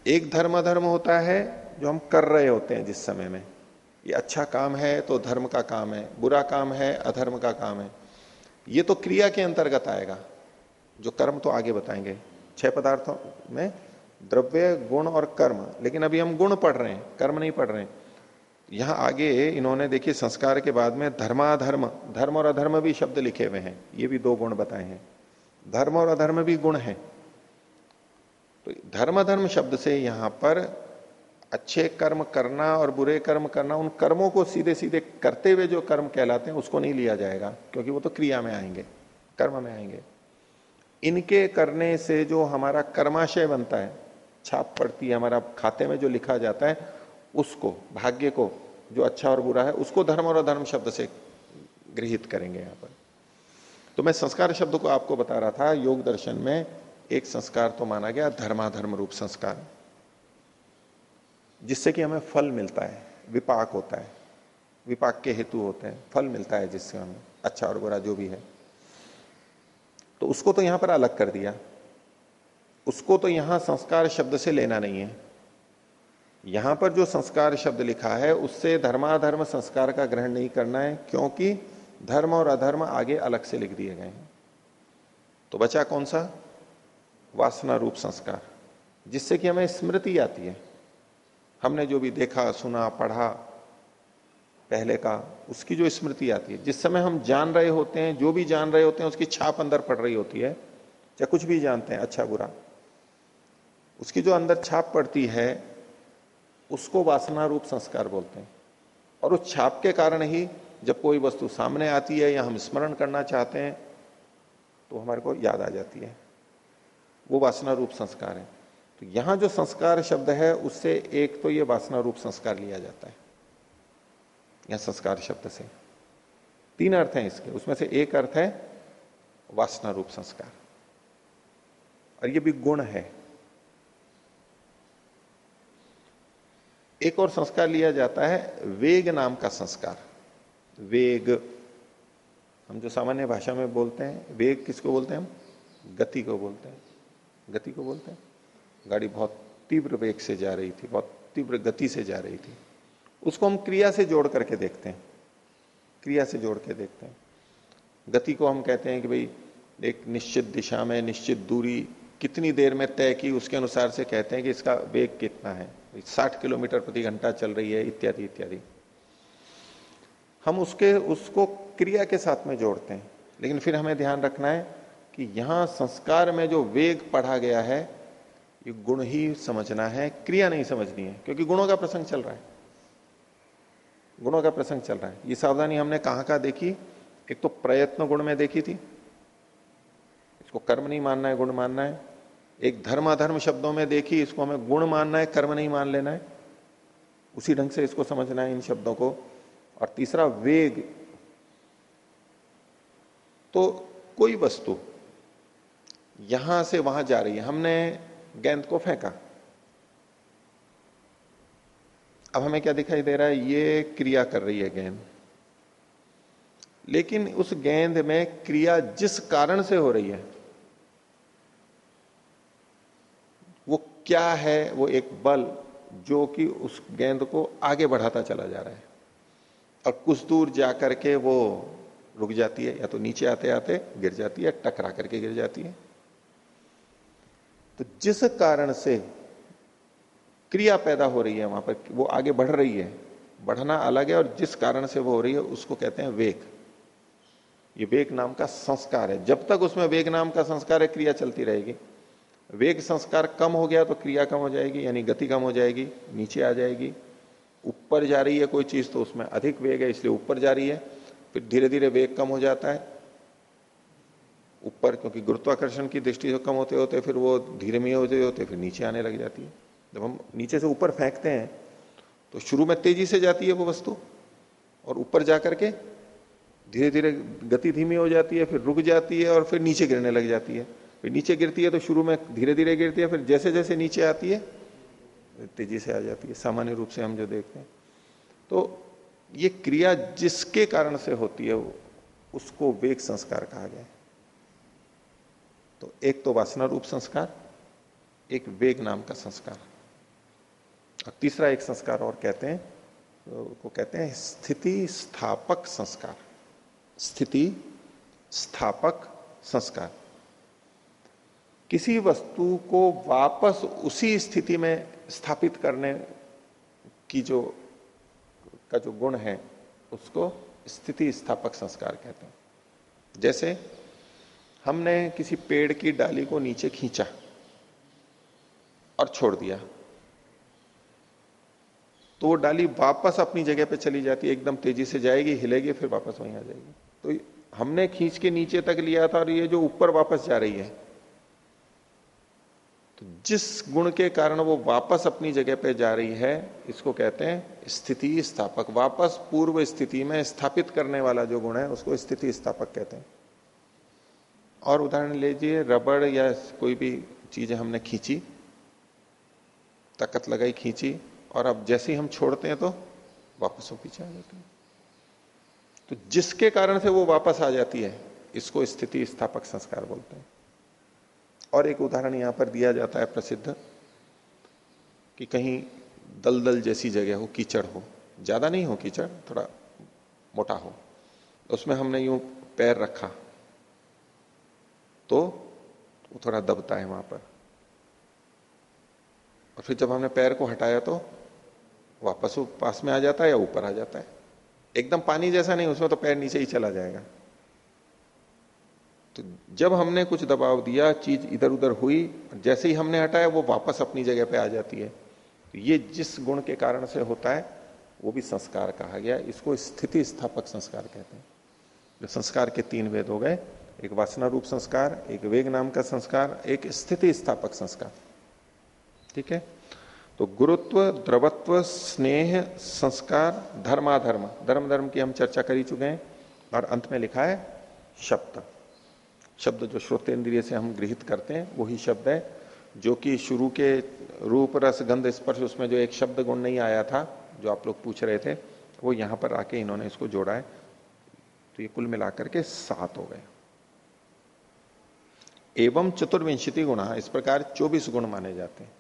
एक धर्म अधर्म होता है जो हम कर रहे होते हैं जिस समय में। ये अच्छा काम है तो धर्म का काम है, बुरा काम है, अधर्म का काम है। ये तो क्रिया के अंतर्गत आएगा, जो कर्म तो आगे बताएँगे। छह पदार्थों में द्रव्य, गुण और कर्म, लेकिन अभी हम गुण पढ़ रहे हैं, कर्म नहीं पढ़ रहे हैं। यहाँ आगे इन्होंने देखिए, संस्कार के बाद में धर्माधर्म, धर्म और अधर्म भी शब्द लिखे हुए हैं। ये भी दो गुण बताए हैं। धर्म और अधर्म भी गुण है। तो धर्म धर्म शब्द से यहाँ पर अच्छे कर्म करना और बुरे कर्म करना, उन कर्मों को सीधे सीधे करते हुए जो कर्म कहलाते हैं, उसको नहीं लिया जाएगा, क्योंकि वो तो क्रिया में आएँगे, कर्म में आएँगे। इनके करने से जो हमारा कर्माशय बनता है, छाप पड़ती है हमारा खाते में जो लिखा जाता है उसको, भाग्य को, जो अच्छा और बुरा है, उसको धर्म और अधर्म शब्द से गृहित करेंगे यहाँ पर। तो मैं संस्कार शब्द को आपको बता रहा था, योग दर्शन में एक संस्कार तो माना गया, धर्माधर्म रूप संस्कार। जिससे कि हमें फल मिलता है, विपाक होता है, विपाक के हेतु होते हैं, फल मिलता है जिससे हमें अच्छा और बुरा जो भी है। तो उसको तो यहाँ पर अलग कर दिया। उसको तो यहाँ संस्कार शब्द से लेना नहीं है। यहाँ पर जो संस्कार शब्द लिखा है, उससे धर्माधर्म संस्कार का ग्रहण नहीं करना है, क्योंकि धर्म और अधर्म आगे अलग से लिख दिए गए हैं। तो बचा कौन सा? वासना रूप संस्कार, जिससे कि हमें स्मृति आती है। हमने जो भी देखा, सुना, पढ़ा, पहले का, उसकी जो स्मृति आती है, जिस समय हम जान रहे होते हैं, जो भी जान रहे होते हैं, उसकी छाप अंदर पड़ रही होती है चाहे कुछ भी जानते हैं अच्छा बुरा, उसकी जो अंदर छाप पड़ती है उसको वासना रूप संस्कार बोलते हैं। और उस छाप के कारण ही जब कोई वस्तु सामने आती है या हम स्मरण करना चाहते हैं तो हमारे को याद आ जाती है। वो वासना रूप संस्कार है। तो यहाँ जो संस्कार शब्द है, उससे एक तो ये वासना रूप संस्कार लिया जाता है। यह संस्कार शब्द से। तीन अर्थ हैं इसके। उसमें से एक अर्थ है वासना रूप संस्कार। और ये भी गुण है। एक और संस्कार लिया जाता है, वेग नाम का संस्कार। वेग, हम जो सामान्य भाषा में बोलते हैं, वेग किसको बोलते हैं हम? गति को बोलते हैं। गति को बोलते हैं? गाड़ी बहुत तीव्र वेग से जा रही थी, बहुत तीव्र गति से जा रही थी। उसको हम क्रिया से जोड़ करके देखते हैं। क्रिया से जोड़ के देखते हैं। गति को हम कहते हैं कि भाई, एक निश्चित दिशा में, निश्चित दूरी कितनी देर में तय की उसके अनुसार से कहते हैं कि इसका वेग कितना है। साठ किलोमीटर प्रति घंटा चल रही है, इत्यादि इत्यादि। हम उसके, उसको क्रिया के साथ में जोड़ते हैं। लेकिन फिर हमें ध्यान रखना है कि यहाँ संस्कार में जो वेग पढ़ा गया है, ये गुण ही समझना है, क्रिया नहीं समझनी है, क्योंकि गुणों का प्रसंग चल रहा है। गुणों का प्रसंग चल रहा है। ये सावधानी हमने कहाँ कहा देखी? एक तो प्रयत्न गुण में देखी थी इसको कर्म नहीं मानना है, गुण मानना है। एक धर्म अधर्म शब्दों में देखी, इसको हमें गुण मानना है, कर्म नहीं मान लेना है। उसी ढंग से इसको समझना है इन शब्दों को। और तीसरा, वेग। तो कोई वस्तु यहाँ से वहाँ जा रही है। हमने गेंद को फेंका। अब हमें क्या दिखाई दे रहा है? ये क्रिया कर रही है गेंद। लेकिन उस गेंद में क्रिया जिस कारण से हो रही है वो क्या है वो एक बल जो कि उस गेंद को आगे बढ़ाता चला जा रहा है? और कुछ दूर जाकर के वो रुक जाती है, या तो नीचे आते आते गिर जाती है, टकरा करके गिर जाती है। तो जिस कारण से क्रिया पैदा हो रही है वहाँ पर, वो आगे बढ़ रही है, बढ़ना अलग है, और जिस कारण से वो हो रही है, उसको कहते हैं वेग। ये वेग नाम का संस्कार है। जब तक उसमें वेग नाम का संस्कार है, क्रिया चलती रहेगी। वेग संस्कार कम हो गया तो क्रिया कम हो जाएगी, यानी गति कम हो जाएगी, नीचे आ जाएगी। ऊपर जा रही है कोई चीज़ तो उसमें अधिक वेग है, इसलिए ऊपर जा रही है, फिर धीरे धीरे वेग कम हो जाता है। ऊपर, क्योंकि गुरुत्वाकर्षण की दृष्टि से कम होते होते फिर वो धीरे में होते होते फिर नीचे आने लग जाती है। जब हम नीचे से ऊपर फेंकते हैं तो शुरू में तेज़ी से जाती है वो वस्तु, और ऊपर जाकर के धीरे धीरे गति धीमी हो जाती है, फिर रुक जाती है, और फिर नीचे गिरने लग जाती है। फिर नीचे गिरती है तो शुरू में धीरे धीरे गिरती है, फिर जैसे जैसे नीचे आती है, तेज़ी से आ जाती है, सामान्य रूप से हम जो देखते हैं। तो ये क्रिया जिसके कारण से होती है उसको वेग संस्कार कहा गया तो एक तो वासना रूप संस्कार, एक वेग नाम का संस्कार। और तीसरा एक संस्कार और कहते हैं तो को कहते हैं स्थिति स्थापक संस्कार। स्थिति स्थापक संस्कार। किसी वस्तु को वापस उसी स्थिति में स्थापित करने की जो, का जो गुण है, उसको स्थिति स्थापक संस्कार कहते हैं। जैसे हमने किसी पेड़ की डाली को नीचे खींचा और छोड़ दिया तो वो डाली वापस अपनी जगह पे चली जाती है एकदम तेज़ी से जाएगी, हिलेगी, फिर वापस वहीं आ जाएगी। तो हमने खींच के नीचे तक लिया था और ये जो ऊपर वापस जा रही है तो जिस गुण के कारण वो वापस अपनी जगह पे जा रही है, इसको कहते हैं स्थिति स्थापक। वापस पूर्व स्थिति में स्थापित करने वाला जो गुण है, उसको स्थिति स्थापक कहते हैं। और उदाहरण लीजिए, रबड़ या कोई भी चीज़ हमने खींची, ताकत लगाई, खींची, और अब जैसे ही हम छोड़ते हैं तो वापस वो पीछे आ जाती है। तो जिसके कारण से वो वापस आ जाती है, इसको स्थिति स्थापक संस्कार बोलते हैं। और एक उदाहरण यहाँ पर दिया जाता है प्रसिद्ध, कि कहीं दलदल जैसी जगह हो, कीचड़ हो। ज़्यादा नहीं हो कीचड़, थोड़ा मोटा हो। उसमें हमने यूँ पैर रखा तो वो थोड़ा दबता है वहाँ पर। और फिर जब हमने पैर को हटाया तो वापस वो पास में आ जाता है या ऊपर आ जाता है। एकदम पानी जैसा नहीं, उसमें तो पैर नीचे ही चला जाएगा। तो जब हमने कुछ दबाव दिया, चीज़ इधर उधर हुई, जैसे ही हमने हटाया, वो वापस अपनी जगह पे आ जाती है। तो ये जिस गुण के कारण से होता है, वो भी संस्कार कहा गया। इसको स्थिति स्थापक संस्कार कहते हैं। जो संस्कार के तीन वेद हो गए, एक वासना रूप संस्कार, एक वेग नाम का संस्कार, एक स्थिति स्थापक संस्कार। ठीक है? तो गुरुत्व, द्रवत्व, स्नेह, संस्कार, धर्माधर्म। धर्म धर्म की हम चर्चा कर ही चुके हैं, और अंत में लिखा है, शब्द। शब्द जो श्रोतेंद्रिय से हम गृहित करते हैं, वही शब्द है, जो कि शुरू के रूप रस गंध स्पर्श उसमें जो एक शब्द गुण नहीं आया था, जो आप लोग पूछ रहे थे, वो यहाँ पर आके इन्होंने इसको जोड़ा है। तो ये कुल मिलाकर के सात हो गए। एवं चतुर्विंशति गुणा, इस प्रकार चौबीस गुण माने जाते हैं।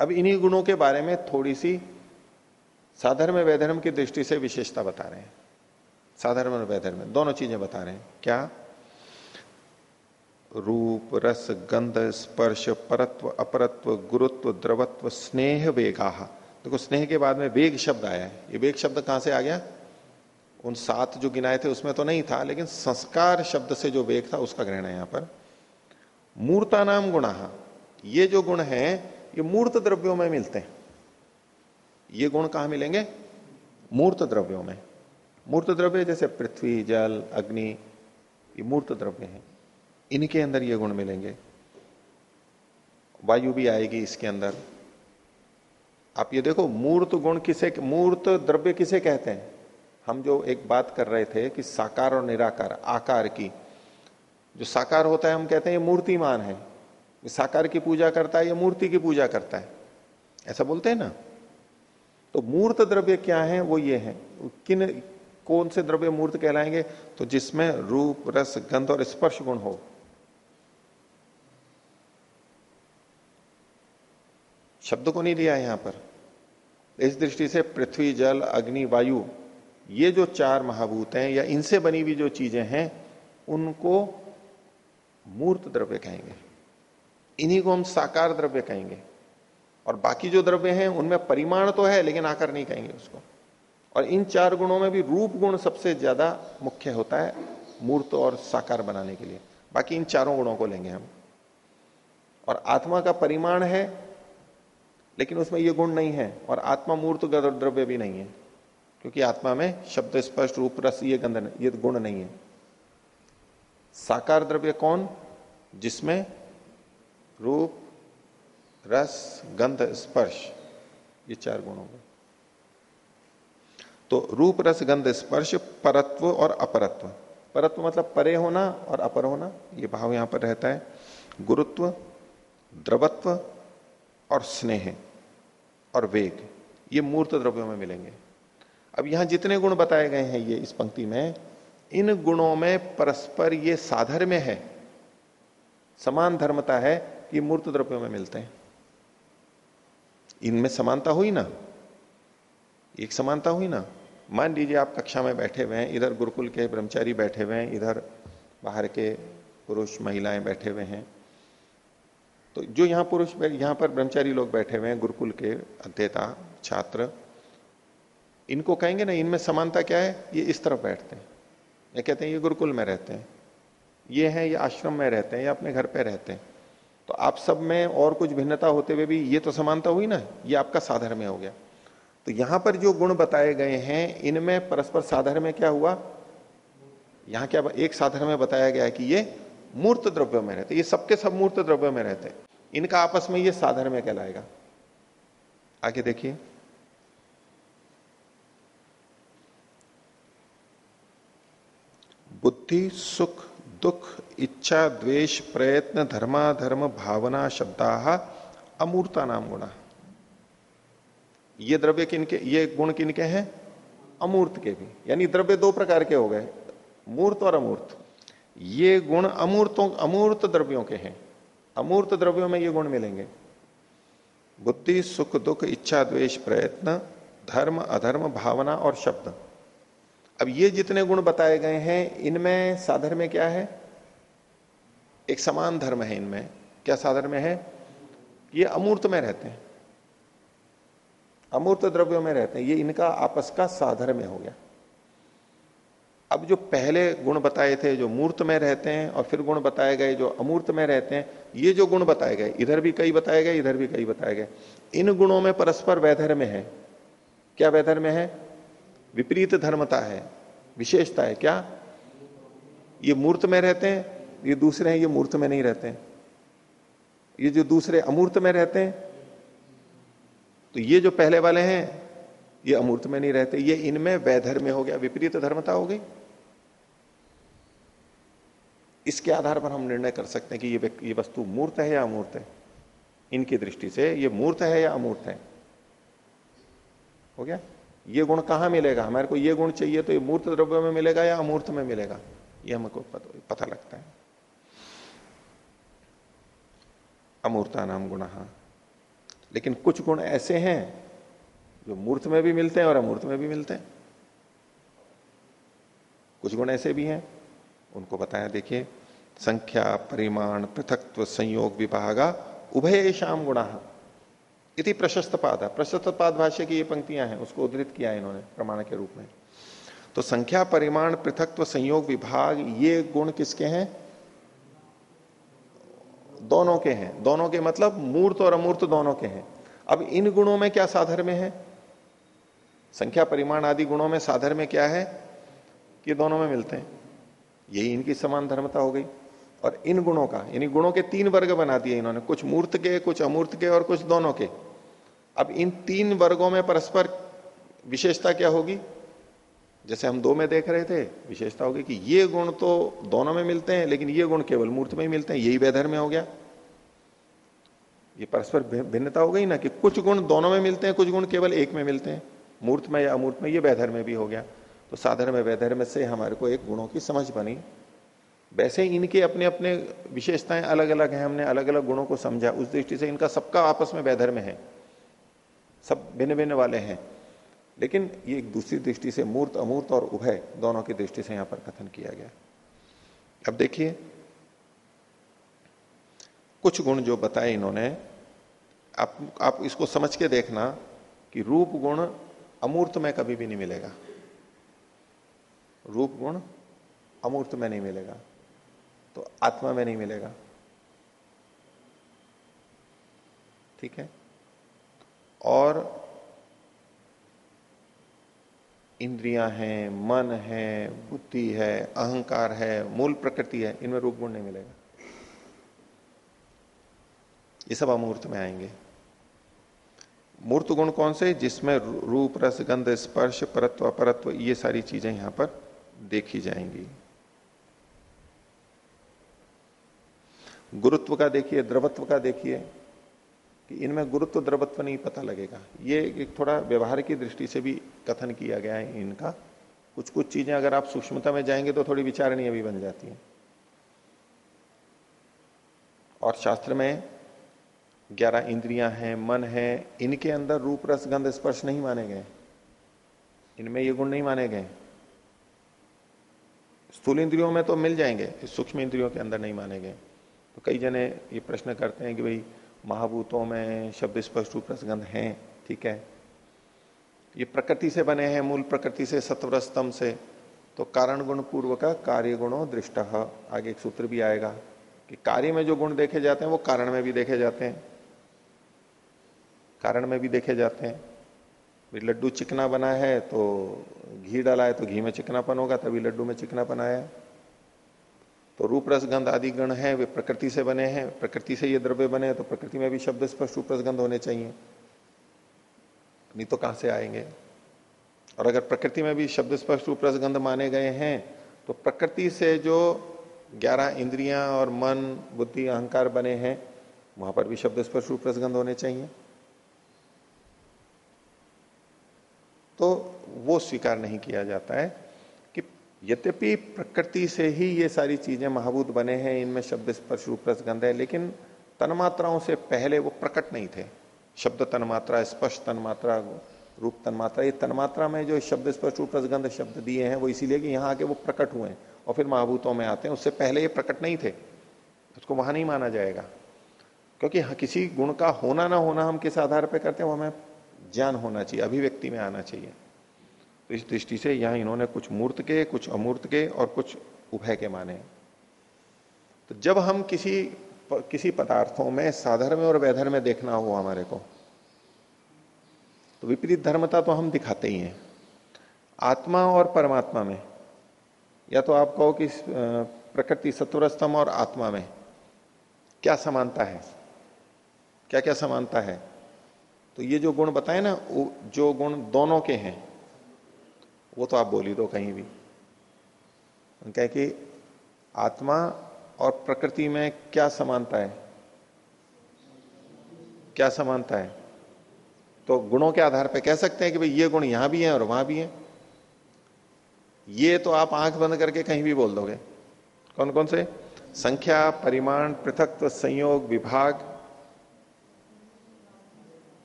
अब इन्हीं गुणों के बारे में थोड़ी सी साधर्म वैधर्म की दृष्टि से विशेषता बता रहे हैं। साधर्म और वैधर्म, दोनों चीज़ें बता रहे हैं। क्या? रूप, रस, गंध, स्पर्श, परत्व, अपरत्व, गुरुत्व, द्रवत्व, स्नेह वेगा देखो, स्नेह के बाद में वेग शब्द आया है। ये वेग शब्द कहाँ से आ गया? उन सात जो गिनाए थे, उसमें तो नहीं था, लेकिन संस्कार शब्द से जो वेग था, उसका ग्रहण है यहाँ पर। मूर्ता नाम गुणा। ये जो गुण है, ये मूर्त द्रव्यों में मिलते हैं। ये गुण कहाँ मिलेंगे? मूर्त द्रव्यों में। मूर्त द्रव्य जैसे पृथ्वी, जल, अग्नि, ये मूर्त द्रव्य हैं। इनके अंदर ये गुण मिलेंगे। वायु भी आएगी इसके अंदर। आप ये देखो, मूर्त गुण किसे, मूर्त द्रव्य किसे कहते हैं? हम जो एक बात कर रहे थे कि साकार और निराकार, आकार की। जो साकार होता है, हम कहते हैं ये मूर्तिमान है। साकार की पूजा करता है, या मूर्ति की पूजा करता है। ऐसा बोलते हैं ना? तो मूर्त द्रव्य क्या है? वो ये है। किन, कौन से द्रव्य मूर्त कहलाएँगे? तो जिसमें रूप, रस, गंध और स्पर्श गुण हो। शब्द को नहीं दिया यहाँ पर। इस दृष्टि से पृथ्वी, जल, अग्नि, वायु, ये जो चार महाभूत हैं या इनसे बनी हुई जो चीज़ें हैं, उनको मूर्त द्रव्य कहेंगे। इन्हीं को हम साकार द्रव्य कहेंगे। और बाकी जो द्रव्य हैं, उनमें परिमाण तो है, लेकिन आकार नहीं कहेंगे उसको। और इन चार गुणों में भी रूप गुण सबसे ज़्यादा मुख्य होता है, मूर्त और साकार बनाने के लिए। बाकी इन चारों गुणों को लेंगे हम। और आत्मा का परिमाण है लेकिन उसमें ये गुण नहीं है और आत्मा मूर्त द्रव्य भी नहीं है, क्योंकि आत्मा में शब्द स्पष्ट रूप रस ये गंध ये गुण नहीं है। साकार द्रव्य कौन? जिसमें रूप, रस, गंध, स्पर्श, ये चार गुण हो गए तो रूप, रस, गंध, स्पर्श, परत्व और अपरत्व। परत्व मतलब परे होना और अपर होना, ये भाव यहाँ पर रहता है। गुरुत्व, द्रवत्व और स्नेह। और वेग, ये मूर्त द्रव्यों में मिलेंगे। अब यहाँ जितने गुण बताए गए हैं ये इस पंक्ति में, इन गुणों में परस्पर ये साधर्म्य है। समान धर्मता है कि मूर्त द्रव्यों में मिलते हैं। इनमें समानता हुई ना? एक समानता हुई ना? मान लीजिए आप कक्षा में बैठे हुए हैं, इधर गुरुकुल के ब्रह्मचारी बैठे हुए हैं, इधर बाहर के पुरुष महिलाएँ बैठे हुए हैं। तो जो यहाँ पुरुष यहाँ पर ब्रह्मचारी लोग बैठे हुए हैं, गुरुकुल के अध्येता, छात्र, इनको कहेंगे ना, इनमें समानता क्या है? ये इस तरफ़ बैठते हैं। ये कहते हैं, ये गुरुकुल में रहते हैं। ये हैं, ये आश्रम में रहते हैं, या अपने घर पे रहते हैं। तो आप सब में और कुछ भिन्नता होते हुए भी ये तो समानता हुई ना? ये आपका साधर में हो गया। तो यहाँ पर जो गुण बताए गए हैं, इनमें परस्पर साधर में क्या हुआ? यहाँ क्या एक साधर में बताया गया है कि ये मूर्त द्रव्य में रहते, ये सबके सब मूर्त द्रव्य में रहते। इनका आपस में ये साधन में कहलाएगा। आगे देखिए। बुद्धि, सुख, दुख, इच्छा, द्वेष, प्रयत्न, धर्माधर्म, भावना शब्दा अमूर्ता नाम गुणा। ये द्रव्य किनके, ये गुण किनके हैं? अमूर्त के भी। यानी द्रव्य दो प्रकार के हो गए, मूर्त और अमूर्त। ये गुण अमूर्तों, अमूर्त द्रव्यों के हैं। अमूर्त द्रव्यों में ये गुण मिलेंगे। बुद्धि, सुख, दुख, इच्छा, द्वेष, प्रयत्न, धर्म, अधर्म, भावना और शब्द। अब ये जितने गुण बताए गए हैं, इनमें साधर में क्या है? एक समान धर्म है इनमें। क्या साधर में है? ये अमूर्त में रहते हैं। अमूर्त द्रव्यों में रहते हैं। ये इनका आपस का साधर में हो गया। अब जो पहले गुण बताए थे, जो मूर्त में रहते हैं और फिर गुण बताए गए, जो अमूर्त में रहते हैं, ये जो गुण बताए गए, इधर भी कई बताए गए, इधर भी कई बताए गए, इन गुणों में परस्पर वैधर में है। क्या वैधर में है? विपरीत धर्मता है, विशेषता है। क्या? ये मूर्त में रहते हैं, ये दूसरे हैं, ये मूर्त में नहीं रहते हैं। ये जो दूसरे अमूर्त में रहते हैं तो ये जो पहले वाले हैं, ये अमूर्त में नहीं रहते, ये इनमें वैधर में हो गया, विपरीत धर्मता हो गई। इसके आधार पर हम निर्णय कर सकते हैं कि ये ये वस्तु मूर्त है या अमूर्त है। इनकी दृष्टि से ये मूर्त है या अमूर्त है। हो गया? ये गुण कहाँ मिलेगा? हमारे को ये गुण चाहिए तो ये मूर्त द्रव्य में मिलेगा या अमूर्त में मिलेगा? ये हमको पता लगता है। अमूर्ता नाम गुण। लेकिन कुछ गुण ऐसे हैं जो मूर्त में भी मिलते हैं और अमूर्त में भी मिलते हैं। कुछ गुण ऐसे भी हैं उनको बताया देखिए, संख्या, परिमाण, पृथकत्व, संयोग, विभागा उभय गुणा। इति प्रशस्त पाद है। प्रशस्त पाद भाष्य की ये पंक्तियाँ हैं, उसको उद्धृत किया इन्होंने प्रमाण के रूप में। तो संख्या, परिमाण, पृथकत्व, संयोग, विभाग, ये गुण किसके हैं? दोनों के हैं। दोनों के मतलब मूर्त और अमूर्त दोनों के हैं। अब इन गुणों में क्या साधर में है? संख्या, परिमाण आदि गुणों में साधर में क्या है? कि दोनों में मिलते हैं। यही इनकी समान धर्मता हो गई। और इन गुणों का, यानी गुणों के तीन वर्ग बना दिए इन्होंने, कुछ मूर्त के, कुछ अमूर्त के और कुछ दोनों के। अब इन तीन वर्गों में परस्पर विशेषता क्या होगी? जैसे हम दो में देख रहे थे, विशेषता होगी कि ये गुण तो दोनों में मिलते हैं, लेकिन ये गुण केवल मूर्त में ही मिलते हैं, यही वैधर में हो गया। ये परस्पर भिन्नता हो गई ना कि कुछ गुण दोनों में मिलते हैं, कुछ गुण केवल एक में मिलते हैं। मूर्त में या अमूर्त में ये वैधर में भी हो गया। तो साधन में वैधर से हमारे को एक गुणों की समझ बनी। वैसे इनके अपने अपने विशेषताएँ अलग अलग हैं। हमने अलग अलग गुणों को समझा। उस दृष्टि से इनका सबका आपस में वैधर्म है। सब भिन्न भिन्न वाले हैं। लेकिन ये एक दूसरी दृष्टि से मूर्त, अमूर्त और उभय दोनों की दृष्टि से यहाँ पर कथन किया गया। अब देखिए, कुछ गुण जो बताए इन्होंने, आप आप इसको समझ के देखना कि रूप गुण अमूर्त में कभी भी नहीं मिलेगा। रूप गुण अमूर्त में नहीं मिलेगा तो आत्मा में नहीं मिलेगा। ठीक है? और इंद्रियाँ हैं, मन है, बुद्धि है, अहंकार है, मूल प्रकृति है, इनमें रूप गुण नहीं मिलेगा। ये सब अमूर्त में आएँगे। मूर्त गुण कौन से? जिसमें रूप, रस, गंध, स्पर्श, परत्व, अपरत्व, ये सारी चीज़ें यहाँ पर देखी जाएँगी। गुरुत्व का देखिए, द्रवत्व का देखिए, कि इनमें गुरुत्व, द्रवत्व नहीं पता लगेगा। ये एक थोड़ा व्यवहार की दृष्टि से भी कथन किया गया है इनका। कुछ कुछ चीज़ें अगर आप सूक्ष्मता में जाएँगे तो थोड़ी विचारणीय भी बन जाती हैं। और शास्त्र में ग्यारह इंद्रियाँ हैं, मन है, इनके अंदर रूप, रस, गंध स्पर्श नहीं माने गए। इनमें ये गुण नहीं माने गए। स्थूल इंद्रियों में तो मिल जाएँगे सूक्ष्म इंद्रियों के अंदर नहीं माने गए तो कई जने ये प्रश्न करते हैं कि भाई, महाभूतों में शब्द स्पष्ट रूप रसगंध है, ठीक है? ये प्रकृति से बने हैं, मूल प्रकृति से सत्वर स्तंभ से। तो कारण गुण पूर्व का कार्य गुणों दृष्ट। आगे एक सूत्र भी आएगा कि कार्य में जो गुण देखे जाते हैं, वो कारण में भी देखे जाते हैं। कारण में भी देखे जाते हैं। लड्डू चिकना बना है तो घी डाला है तो घी में चिकनापन होगा, तभी लड्डू में चिकनापन आया। तो रूप रसगंध आदि गण है, वे प्रकृति से बने हैं, प्रकृति से ये द्रव्य बने हैं तो प्रकृति में भी शब्द स्पष्ट रूप रसगंध होने चाहिए। नहीं तो कहाँ से आएँगे? और अगर प्रकृति में भी शब्द स्पष्ट रूप रसगंध माने गए हैं तो प्रकृति से जो ग्यारह इंद्रियाँ और मन, बुद्धि, अहंकार बने हैं, वहाँ पर भी शब्द स्पष्ट रूप रसगंध होने चाहिए। तो वो स्वीकार नहीं किया जाता है कि यद्यपि प्रकृति से ही ये सारी चीज़ें महाभूत बने हैं, इनमें शब्द स्पर्श, रूप रसगंध है, लेकिन तन्मात्राओं से पहले वो प्रकट नहीं थे। शब्द तन्मात्रा, स्पर्श तन्मात्रा, रूप तन्मात्रा, ये तन्मात्रा में जो शब्द स्पर्श, रूप रसगंध शब्द दिए हैं, वो इसीलिए कि यहाँ आके वो प्रकट हुए हैं और फिर महाभूतों में आते हैं। उससे पहले ये प्रकट नहीं थे। उसको वहाँ नहीं माना जाएगा। क्योंकि किसी गुण का होना ना होना हम किस आधार पर करते हैं, वो हमें ज्ञान होना चाहिए, अभिव्यक्ति में आना चाहिए। तो इस दृष्टि से यहाँ इन्होंने कुछ मूर्त के, कुछ अमूर्त के और कुछ उभय के माने। तो जब हम किसी किसी पदार्थों में साधर्म और वैधर्म में देखना हो हमारे को तो विपरीत धर्मता तो हम दिखाते ही हैं। आत्मा और परमात्मा में, या तो आप कहो कि प्रकृति सत्वरस्तम और आत्मा में, क्या समानता है? क्या क्या समानता है? तो ये जो गुण बताए ना जो गुण दोनों के हैं, वो तो आप बोली दो कहीं भी। कह कि आत्मा और प्रकृति में क्या समानता है? क्या समानता है? तो गुणों के आधार पर कह सकते हैं कि भाई ये गुण यहाँ भी हैं और वहाँ भी हैं। ये तो आप आँख बंद करके कहीं भी बोल दोगे। कौन कौन से? संख्या, परिमाण पृथकत्व संयोग, विभाग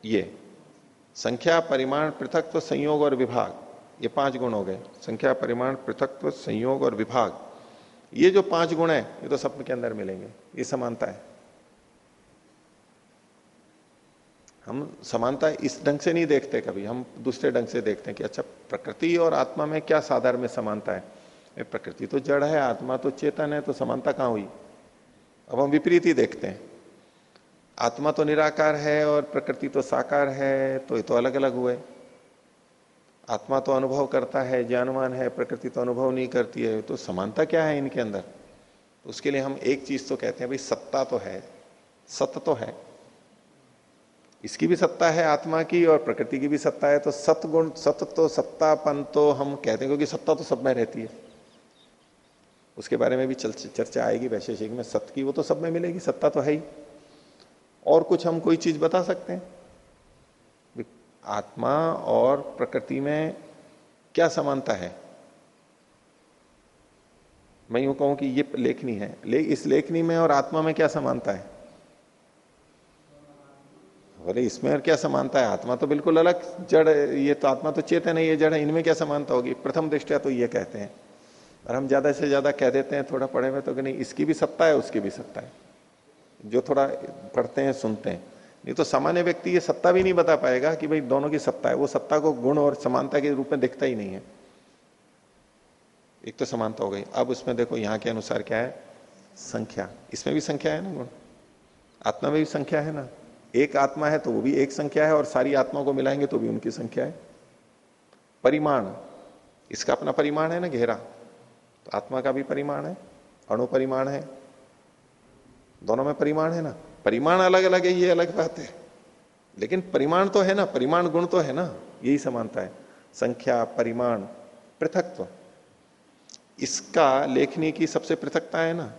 ये, संख्या, परिमाण पृथक तो संयोग और विभाग, ये पाँच गुण हो गए। संख्या, परिमाण, पृथकत्व, संयोग और विभाग, ये जो पाँच गुण है, ये तो सब के अंदर मिलेंगे, ये समानता है। हम समानता इस ढंग से नहीं देखते कभी, हम दूसरे ढंग से देखते हैं कि अच्छा प्रकृति और आत्मा में क्या साधारण में समानता है? प्रकृति तो जड़ है, आत्मा तो चेतन है तो समानता कहाँ हुई? अब हम विपरीत ही देखते हैं। आत्मा तो निराकार है और प्रकृति तो साकार है तो ये तो अलग अलग हुए। आत्मा तो अनुभव करता है, ज्ञानवान है, प्रकृति तो अनुभव नहीं करती है तो समानता क्या है इनके अंदर? तो उसके लिए हम एक चीज़ तो कहते हैं, भाई, सत्ता तो है, सत्य तो है। इसकी भी सत्ता है आत्मा की और प्रकृति की भी सत्ता है तो सतगुण सत्य तो सत्तापन तो हम कहते हैं, क्योंकि सत्ता तो सब में रहती है। उसके बारे में भी चर्चा आएगी वैशेषिक में, सत्य की वो तो सब में मिलेगी, सत्ता तो है ही। और कुछ हम कोई चीज़ बता सकते हैं? आत्मा और प्रकृति में क्या समानता है? मैं यूँ कहूँ कि ये लेखनी है। ले, इस लेखनी में और आत्मा में क्या समानता है? बोले इसमें और क्या समानता है? आत्मा तो बिल्कुल अलग जड़ ये तो आत्मा तो चेतन है ये जड़ है इनमें क्या समानता होगी? प्रथम दृष्टिया तो ये कहते हैं। और हम ज़्यादा से ज़्यादा कह देते हैं थोड़ा पढ़े में तो कि नहीं इसकी भी सत्ता है उसकी भी सत्ता है। जो थोड़ा पढ़ते हैं, सुनते हैं। नहीं तो सामान्य व्यक्ति ये सत्ता भी नहीं बता पाएगा कि भाई दोनों की सत्ता है। वो सत्ता को गुण और समानता के रूप में दिखता ही नहीं है। एक तो समानता हो गई। अब उसमें देखो, यहाँ के अनुसार क्या है? संख्या। इसमें भी संख्या है ना गुण? आत्मा में भी संख्या है ना? एक आत्मा है तो वो भी एक संख्या है और सारी आत्मा को मिलाएँगे तो भी उनकी संख्या है। परिमाण। इसका अपना परिमाण है ना घेरा तो आत्मा का भी परिमाण है, अणु परिमाण है दोनों में परिमाण है ना? परिमाण अलग अलग है, ये अलग बात है। लेकिन परिमाण तो है ना? परिमाण गुण तो है ना? यही समानता है। संख्या, परिमाण, पृथकत्व। इसका लेखनी की सबसे पृथकता है ना?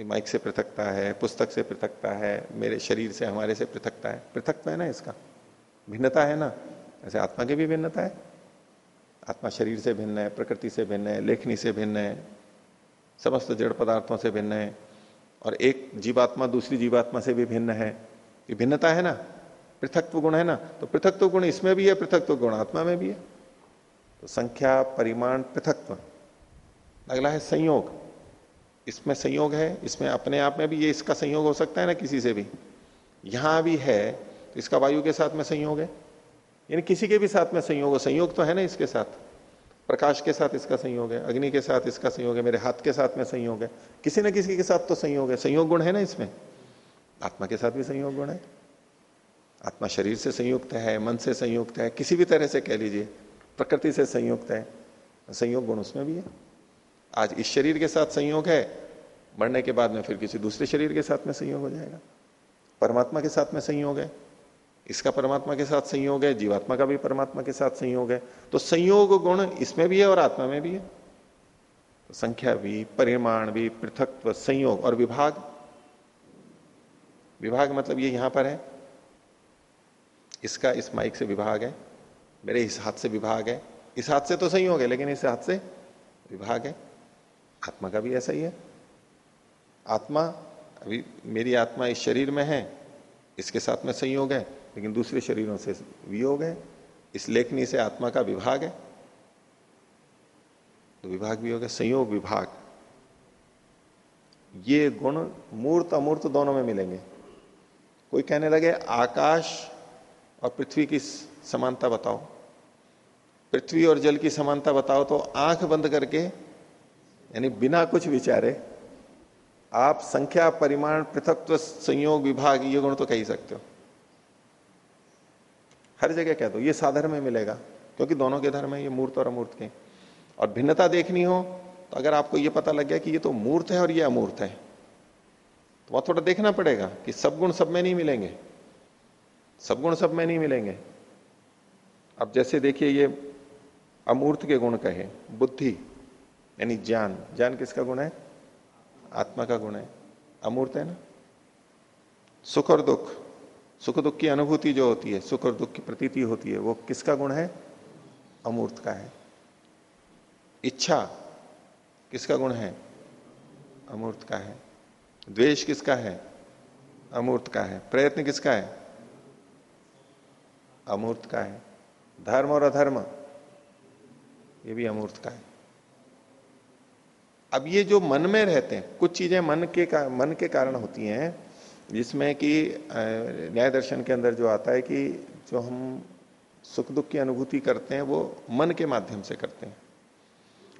माइक से पृथकता है, पुस्तक से पृथकता है, मेरे शरीर से, हमारे से पृथकता है। पृथकता है ना इसका? भिन्नता है ना? ऐसे आत्मा की भी भिन्नता है। आत्मा शरीर से भिन्न है, प्रकृति से भिन्न है, लेखनी से भिन्न है, समस्त जड़ पदार्थों से भिन्न है। और एक जीवात्मा दूसरी जीवात्मा से भी भिन्न है। ये भिन्नता है ना? पृथकत्व गुण है ना? तो पृथकत्व गुण इसमें भी है, पृथकत्व गुण आत्मा में भी है। तो संख्या, परिमाण, पृथकत्व। अगला है संयोग। इसमें संयोग है, इसमें अपने आप में भी ये इसका संयोग हो सकता है ना किसी से भी। यहाँ भी है तो इसका वायु के साथ में संयोग है। यानी किसी के भी साथ में संयोग संयोग तो है ना इसके साथ। प्रकाश के साथ इसका संयोग है, अग्नि के साथ इसका संयोग है, मेरे हाथ के साथ में संयोग है। किसी न किसी के साथ तो संयोग है। संयोग गुण है ना इसमें? आत्मा के साथ भी संयोग गुण है। आत्मा शरीर से संयुक्त है, मन से संयुक्त है, किसी भी तरह से कह लीजिए, प्रकृति से संयुक्त है। संयोग गुण उसमें भी है। आज इस शरीर के साथ संयोग है, मरने के बाद में फिर किसी दूसरे शरीर के साथ में संयोग हो जाएगा। परमात्मा के साथ में संयोग है। इसका परमात्मा के साथ संयोग है, जीवात्मा का भी परमात्मा के साथ संयोग है। तो संयोग गुण इसमें भी है और आत्मा में भी है। तो संख्या भी, परिमाण भी, पृथकत्व, संयोग और विभाग। विभाग मतलब ये यहाँ पर है। इसका इस माइक से विभाग है। मेरे इस हाथ से विभाग है। इस हाथ से तो संयोग है, लेकिन इस हाथ से विभाग है। आत्मा का भी ऐसा ही है। आत्मा, अभी मेरी आत्मा इस शरीर में है, इसके साथ में संयोग है। लेकिन दूसरे शरीरों से वियोग है, इस लेखनी से आत्मा का विभाग है। तो विभाग भी हो, संयोग विभाग। ये गुण मूर्त, अमूर्त दोनों में मिलेंगे। कोई कहने लगे, आकाश और पृथ्वी की समानता बताओ। पृथ्वी और जल की समानता बताओ तो आँख बंद करके, यानी बिना कुछ विचारे, आप संख्या, परिमाण पृथक्व संयोग विभाग, ये गुण तो कह ही सकते हो। हर जगह कह दो, ये साधर्म में मिलेगा, क्योंकि दोनों के धर्म है, ये मूर्त और अमूर्त के। और भिन्नता देखनी हो तो अगर आपको ये पता लग गया कि ये तो मूर्त है और ये अमूर्त है तो वहाँ थोड़ा देखना पड़ेगा कि सब गुण सब में नहीं मिलेंगे। सब गुण सब में नहीं मिलेंगे। अब जैसे देखिए ये अमूर्त के गुण कहे, बुद्धि, यानी ज्ञान। ज्ञान किसका गुण है? आत्मा का गुण है। अमूर्त है ना? सुख और दुख। सुख दुख की अनुभूति जो होती है, सुख और दुख की प्रतीति होती है, वो किसका गुण है? अमूर्त का है। इच्छा किसका गुण है? अमूर्त का है। द्वेष किसका है? अमूर्त का है। प्रयत्न किसका है? अमूर्त का है। धर्म और अधर्म, ये भी अमूर्त का है। अब ये जो मन में रहते हैं, कुछ चीज़ें मन के मन के कारण होती हैं जिसमें कि न्याय दर्शन के अंदर जो आता है कि जो हम सुख दुख की अनुभूति करते हैं, वो मन के माध्यम से करते हैं।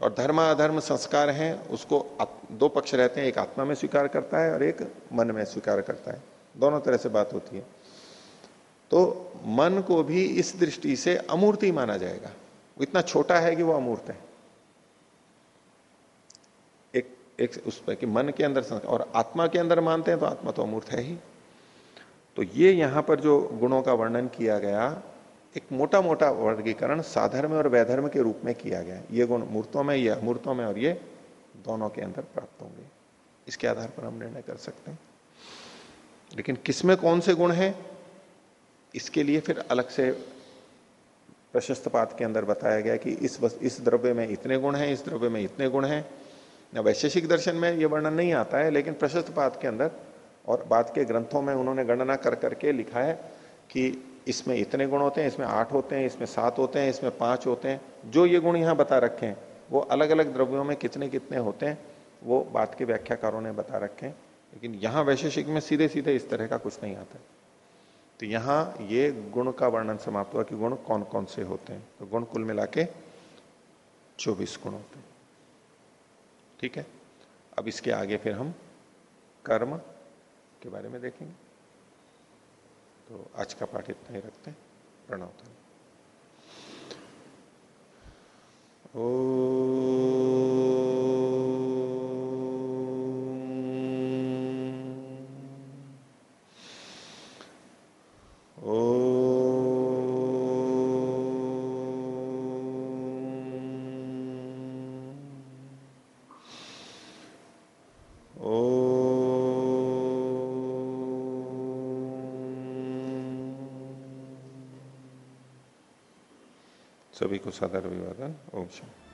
और धर्म अधर्म संस्कार हैं, उसको दो पक्ष रहते हैं, एक आत्मा में स्वीकार करता है और एक मन में स्वीकार करता है। दोनों तरह से बात होती है। तो मन को भी इस दृष्टि से अमूर्ति माना जाएगा। इतना छोटा है कि वो अमूर्त है। एक उस पर कि मन के अंदर और आत्मा के अंदर मानते हैं तो आत्मा तो अमूर्त है ही। तो ये यहाँ पर जो गुणों का वर्णन किया गया, एक मोटा मोटा वर्गीकरण साधर्म और वैधर्म के रूप में किया गया। ये गुण मूर्तों में ये अमूर्तों में और ये दोनों के अंदर प्राप्त होंगे। इसके आधार पर हम निर्णय कर सकते हैं। लेकिन किसमें कौन से गुण हैं, इसके लिए फिर अलग से प्रशस्त पात के अंदर बताया गया कि इस इस द्रव्य में इतने गुण हैं, इस द्रव्य में इतने गुण हैं। वैशेषिक दर्शन में ये वर्णन नहीं आता है, लेकिन प्रशस्त पात के अंदर और बाद के ग्रंथों में उन्होंने गणना कर करके लिखा है कि इसमें इतने गुण होते हैं, इसमें आठ होते हैं, इसमें सात होते हैं, इसमें पाँच होते हैं। जो ये गुण यहाँ बता रखे हैं, वो अलग अलग द्रव्यों में कितने कितने होते हैं, वो बात के व्याख्याकारों ने बता रखे हैं। लेकिन यहाँ वैशेषिक में सीधे सीधे इस तरह का कुछ नहीं आता तो यहाँ ये गुण का वर्णन समाप्त हुआ कि गुण कौन कौन से होते हैं। तो गुण कुल मिला के चौबीस गुण होते हैं। ठीक है? अब इसके आगे फिर हम कर्म के बारे में देखेंगे। तो आज का पाठ इतना ही रखते हैं। प्रणव ओ सदर अभिवादन ओम शांति